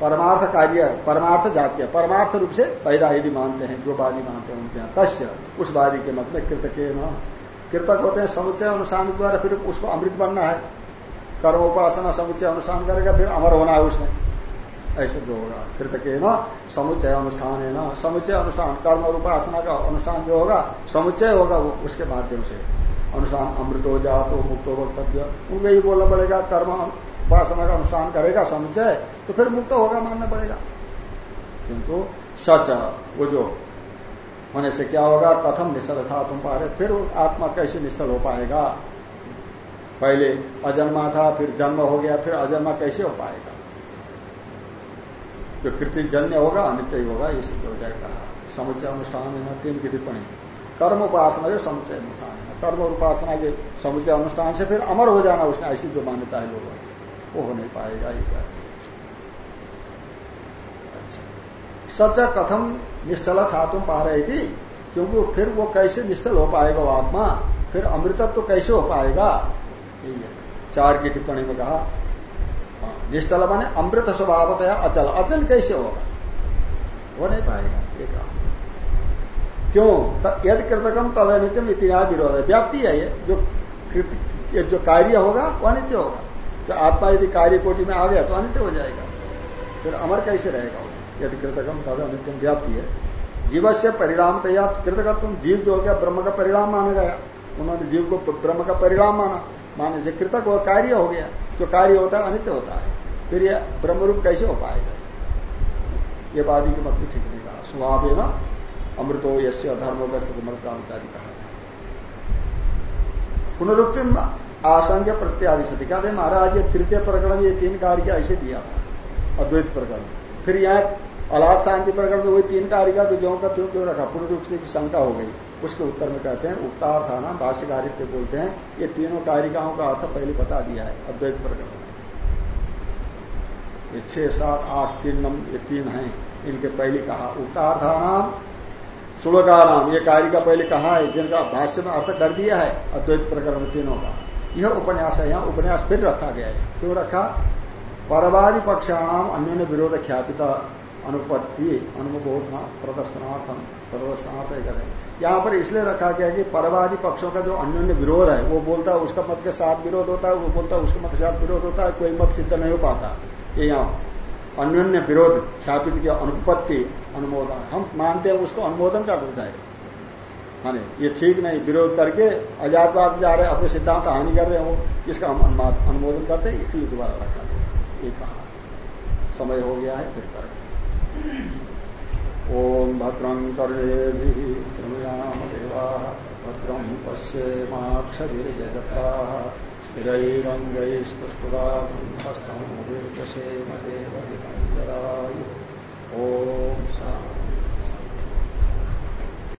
परमार्थ कार्य, परमार्थ जातीय, परमार्थ रूप से पैदा यदि मानते हैं, जो वादी मानते हैं उनके यहाँ, तस्य, उस वादी के मत में कृतक न। कृतक होते हैं समुच्चय अनुष्ठान द्वारा, फिर उसको अमृत बनना है। कर्म उपासना समुच्चय अनुष्ठान करेगा, फिर अमर होना है उसने ऐसे जो होगा, कृतक न, समुच्चय अनुष्ठान है न। समुच्चय अनुष्ठान, कर्म और उपासना का अनुष्ठान जो होगा, समुच्चय होगा वो, उसके माध्यम से। अनुष्ठान अमृत हो जा तो मुक्त वक्तव्य। उनको ही बोलना पड़ेगा, कर्म उपासना का अनुष्ठान करेगा समुचय तो फिर मुक्त होगा, मानना पड़ेगा। किंतु सच, वो जो होने से क्या होगा, कथम निश्चल था तुम पा रहे फिर आत्मा कैसे निश्चल हो पाएगा? पहले अजन्मा था, फिर जन्म हो गया, फिर अजन्मा कैसे हो पाएगा? जो कृति जन्य होगा, अनित्य होगा, ये सिद्ध हो जाएगा। समुचय अनुष्ठान है, तीन की टिप्पणी। कर्म उपासना जो समुचय अनुष्ठान है। कर्म उपासना के समुचय अनुष्ठान से फिर अमर हो जाना, उसने ऐसी जो मान्यता है लोगों वो हो नहीं पाएगा ये कह अच्छा। सच्चा कथम निश्चल था तुम पा रही थी? क्योंकि फिर वो कैसे निश्चल हो पाएगा वो आत्मा? फिर अमृतत्व तो कैसे हो पाएगा? यही है। चार की टिप्पणी में कहा हाँ, निश्चल माने अमृत स्वभावतया अचल। अचल कैसे होगा? हो नहीं पाएगा ये कहा। क्यों? यदि कृतकम तद इतिहास विरोध। है व्याप्ति है ये जो ये जो कार्य होगा वो अनित्य होगा। तो आत्मा यदि कार्य कोटि में आ गया तो अनित्य हो जाएगा। फिर अमर कैसे रहेगा? यदि कृतकम तद अनित्यम व्याप्ति है। जीव से परिणाम तैयार कृतकत्व जीव जो हो गया, ब्रह्म का परिणाम माना गया। उन्होंने जीव को ब्रह्म का परिणाम माना। माने से कृतक वो कार्य हो गया। जो कार्य होता है, अनित्य होता है। फिर यह ब्रह्मरूप कैसे हो पाएगा? ये वादी के मत भी ठीक नहीं कहा स्वभाव ना अमृतो यश्य धर्मो मृता इत्यादि कहा था पुनरुक्ति आसंग प्रत्यादि सती कहते महाराज, ये तृतीय प्रकरण ये तीन कार्य ऐसे दिया था, अद्वैत प्रकरण। फिर यहाँ अलाद शांति प्रकरण में वही तीन कारिका को ज्यो का त्यों क्यों रखा? पूर्ण रूप से शंका हो गई। उसके उत्तर में कहते हैं उक्तार था ना भाष्यकारित्य बोलते हैं, ये तीनों कारिकाओं का अर्थ पहले बता दिया है, अद्वैत प्रकरण। ये छह, सात, आठ, तीन नम, ये तीन है, इनके पहले कहा। उक्तार था नाम सुड़का नाम ये कारिका पहले कहा है, जिनका भाष्य में अर्थ कर दिया है, अद्वैत प्रकरण तीनों का। यह उपन्यास है, यहाँ उपन्यास फिर रखा गया है। क्यों रखा? परवादी पक्षाणाम अन्य विरोध ख्यापिता अनुपत्ति, अनुबोधना प्रदर्शनार्थम प्रदर्शनार्थ करें। यहाँ पर इसलिए रखा गया कि परवादी पक्षों का जो अन्य विरोध है, वो बोलता है उसका मत के साथ विरोध होता है, वो बोलता है उसके मत के साथ विरोध होता है, कोई मत सिद्ध नहीं हो पाता। ये यहाँ अन्य विरोध ख्यापित की अनुपत्ति, अनुमोदन। हम मानते हैं उसको अनुमोदन कर देता है। माने, ये ठीक नहीं, विरोध करके आजादवाद जा रहे, अपने सिद्धांत हानि कर रहे हो, इसका हम अनुमोदन करते हैं, इसलिए दोबारा रखा गया। ये कहा। समय हो गया है, फिर कर। ओम भद्रं कर्णे श्रृणुयाम देवा भद्रं पश्येमाक्षरीर्यजत्राः स्थिरैरङ्गैस्तुष्टुराहस्तम् दीर्घसेमदेवहितं जरायु ॐ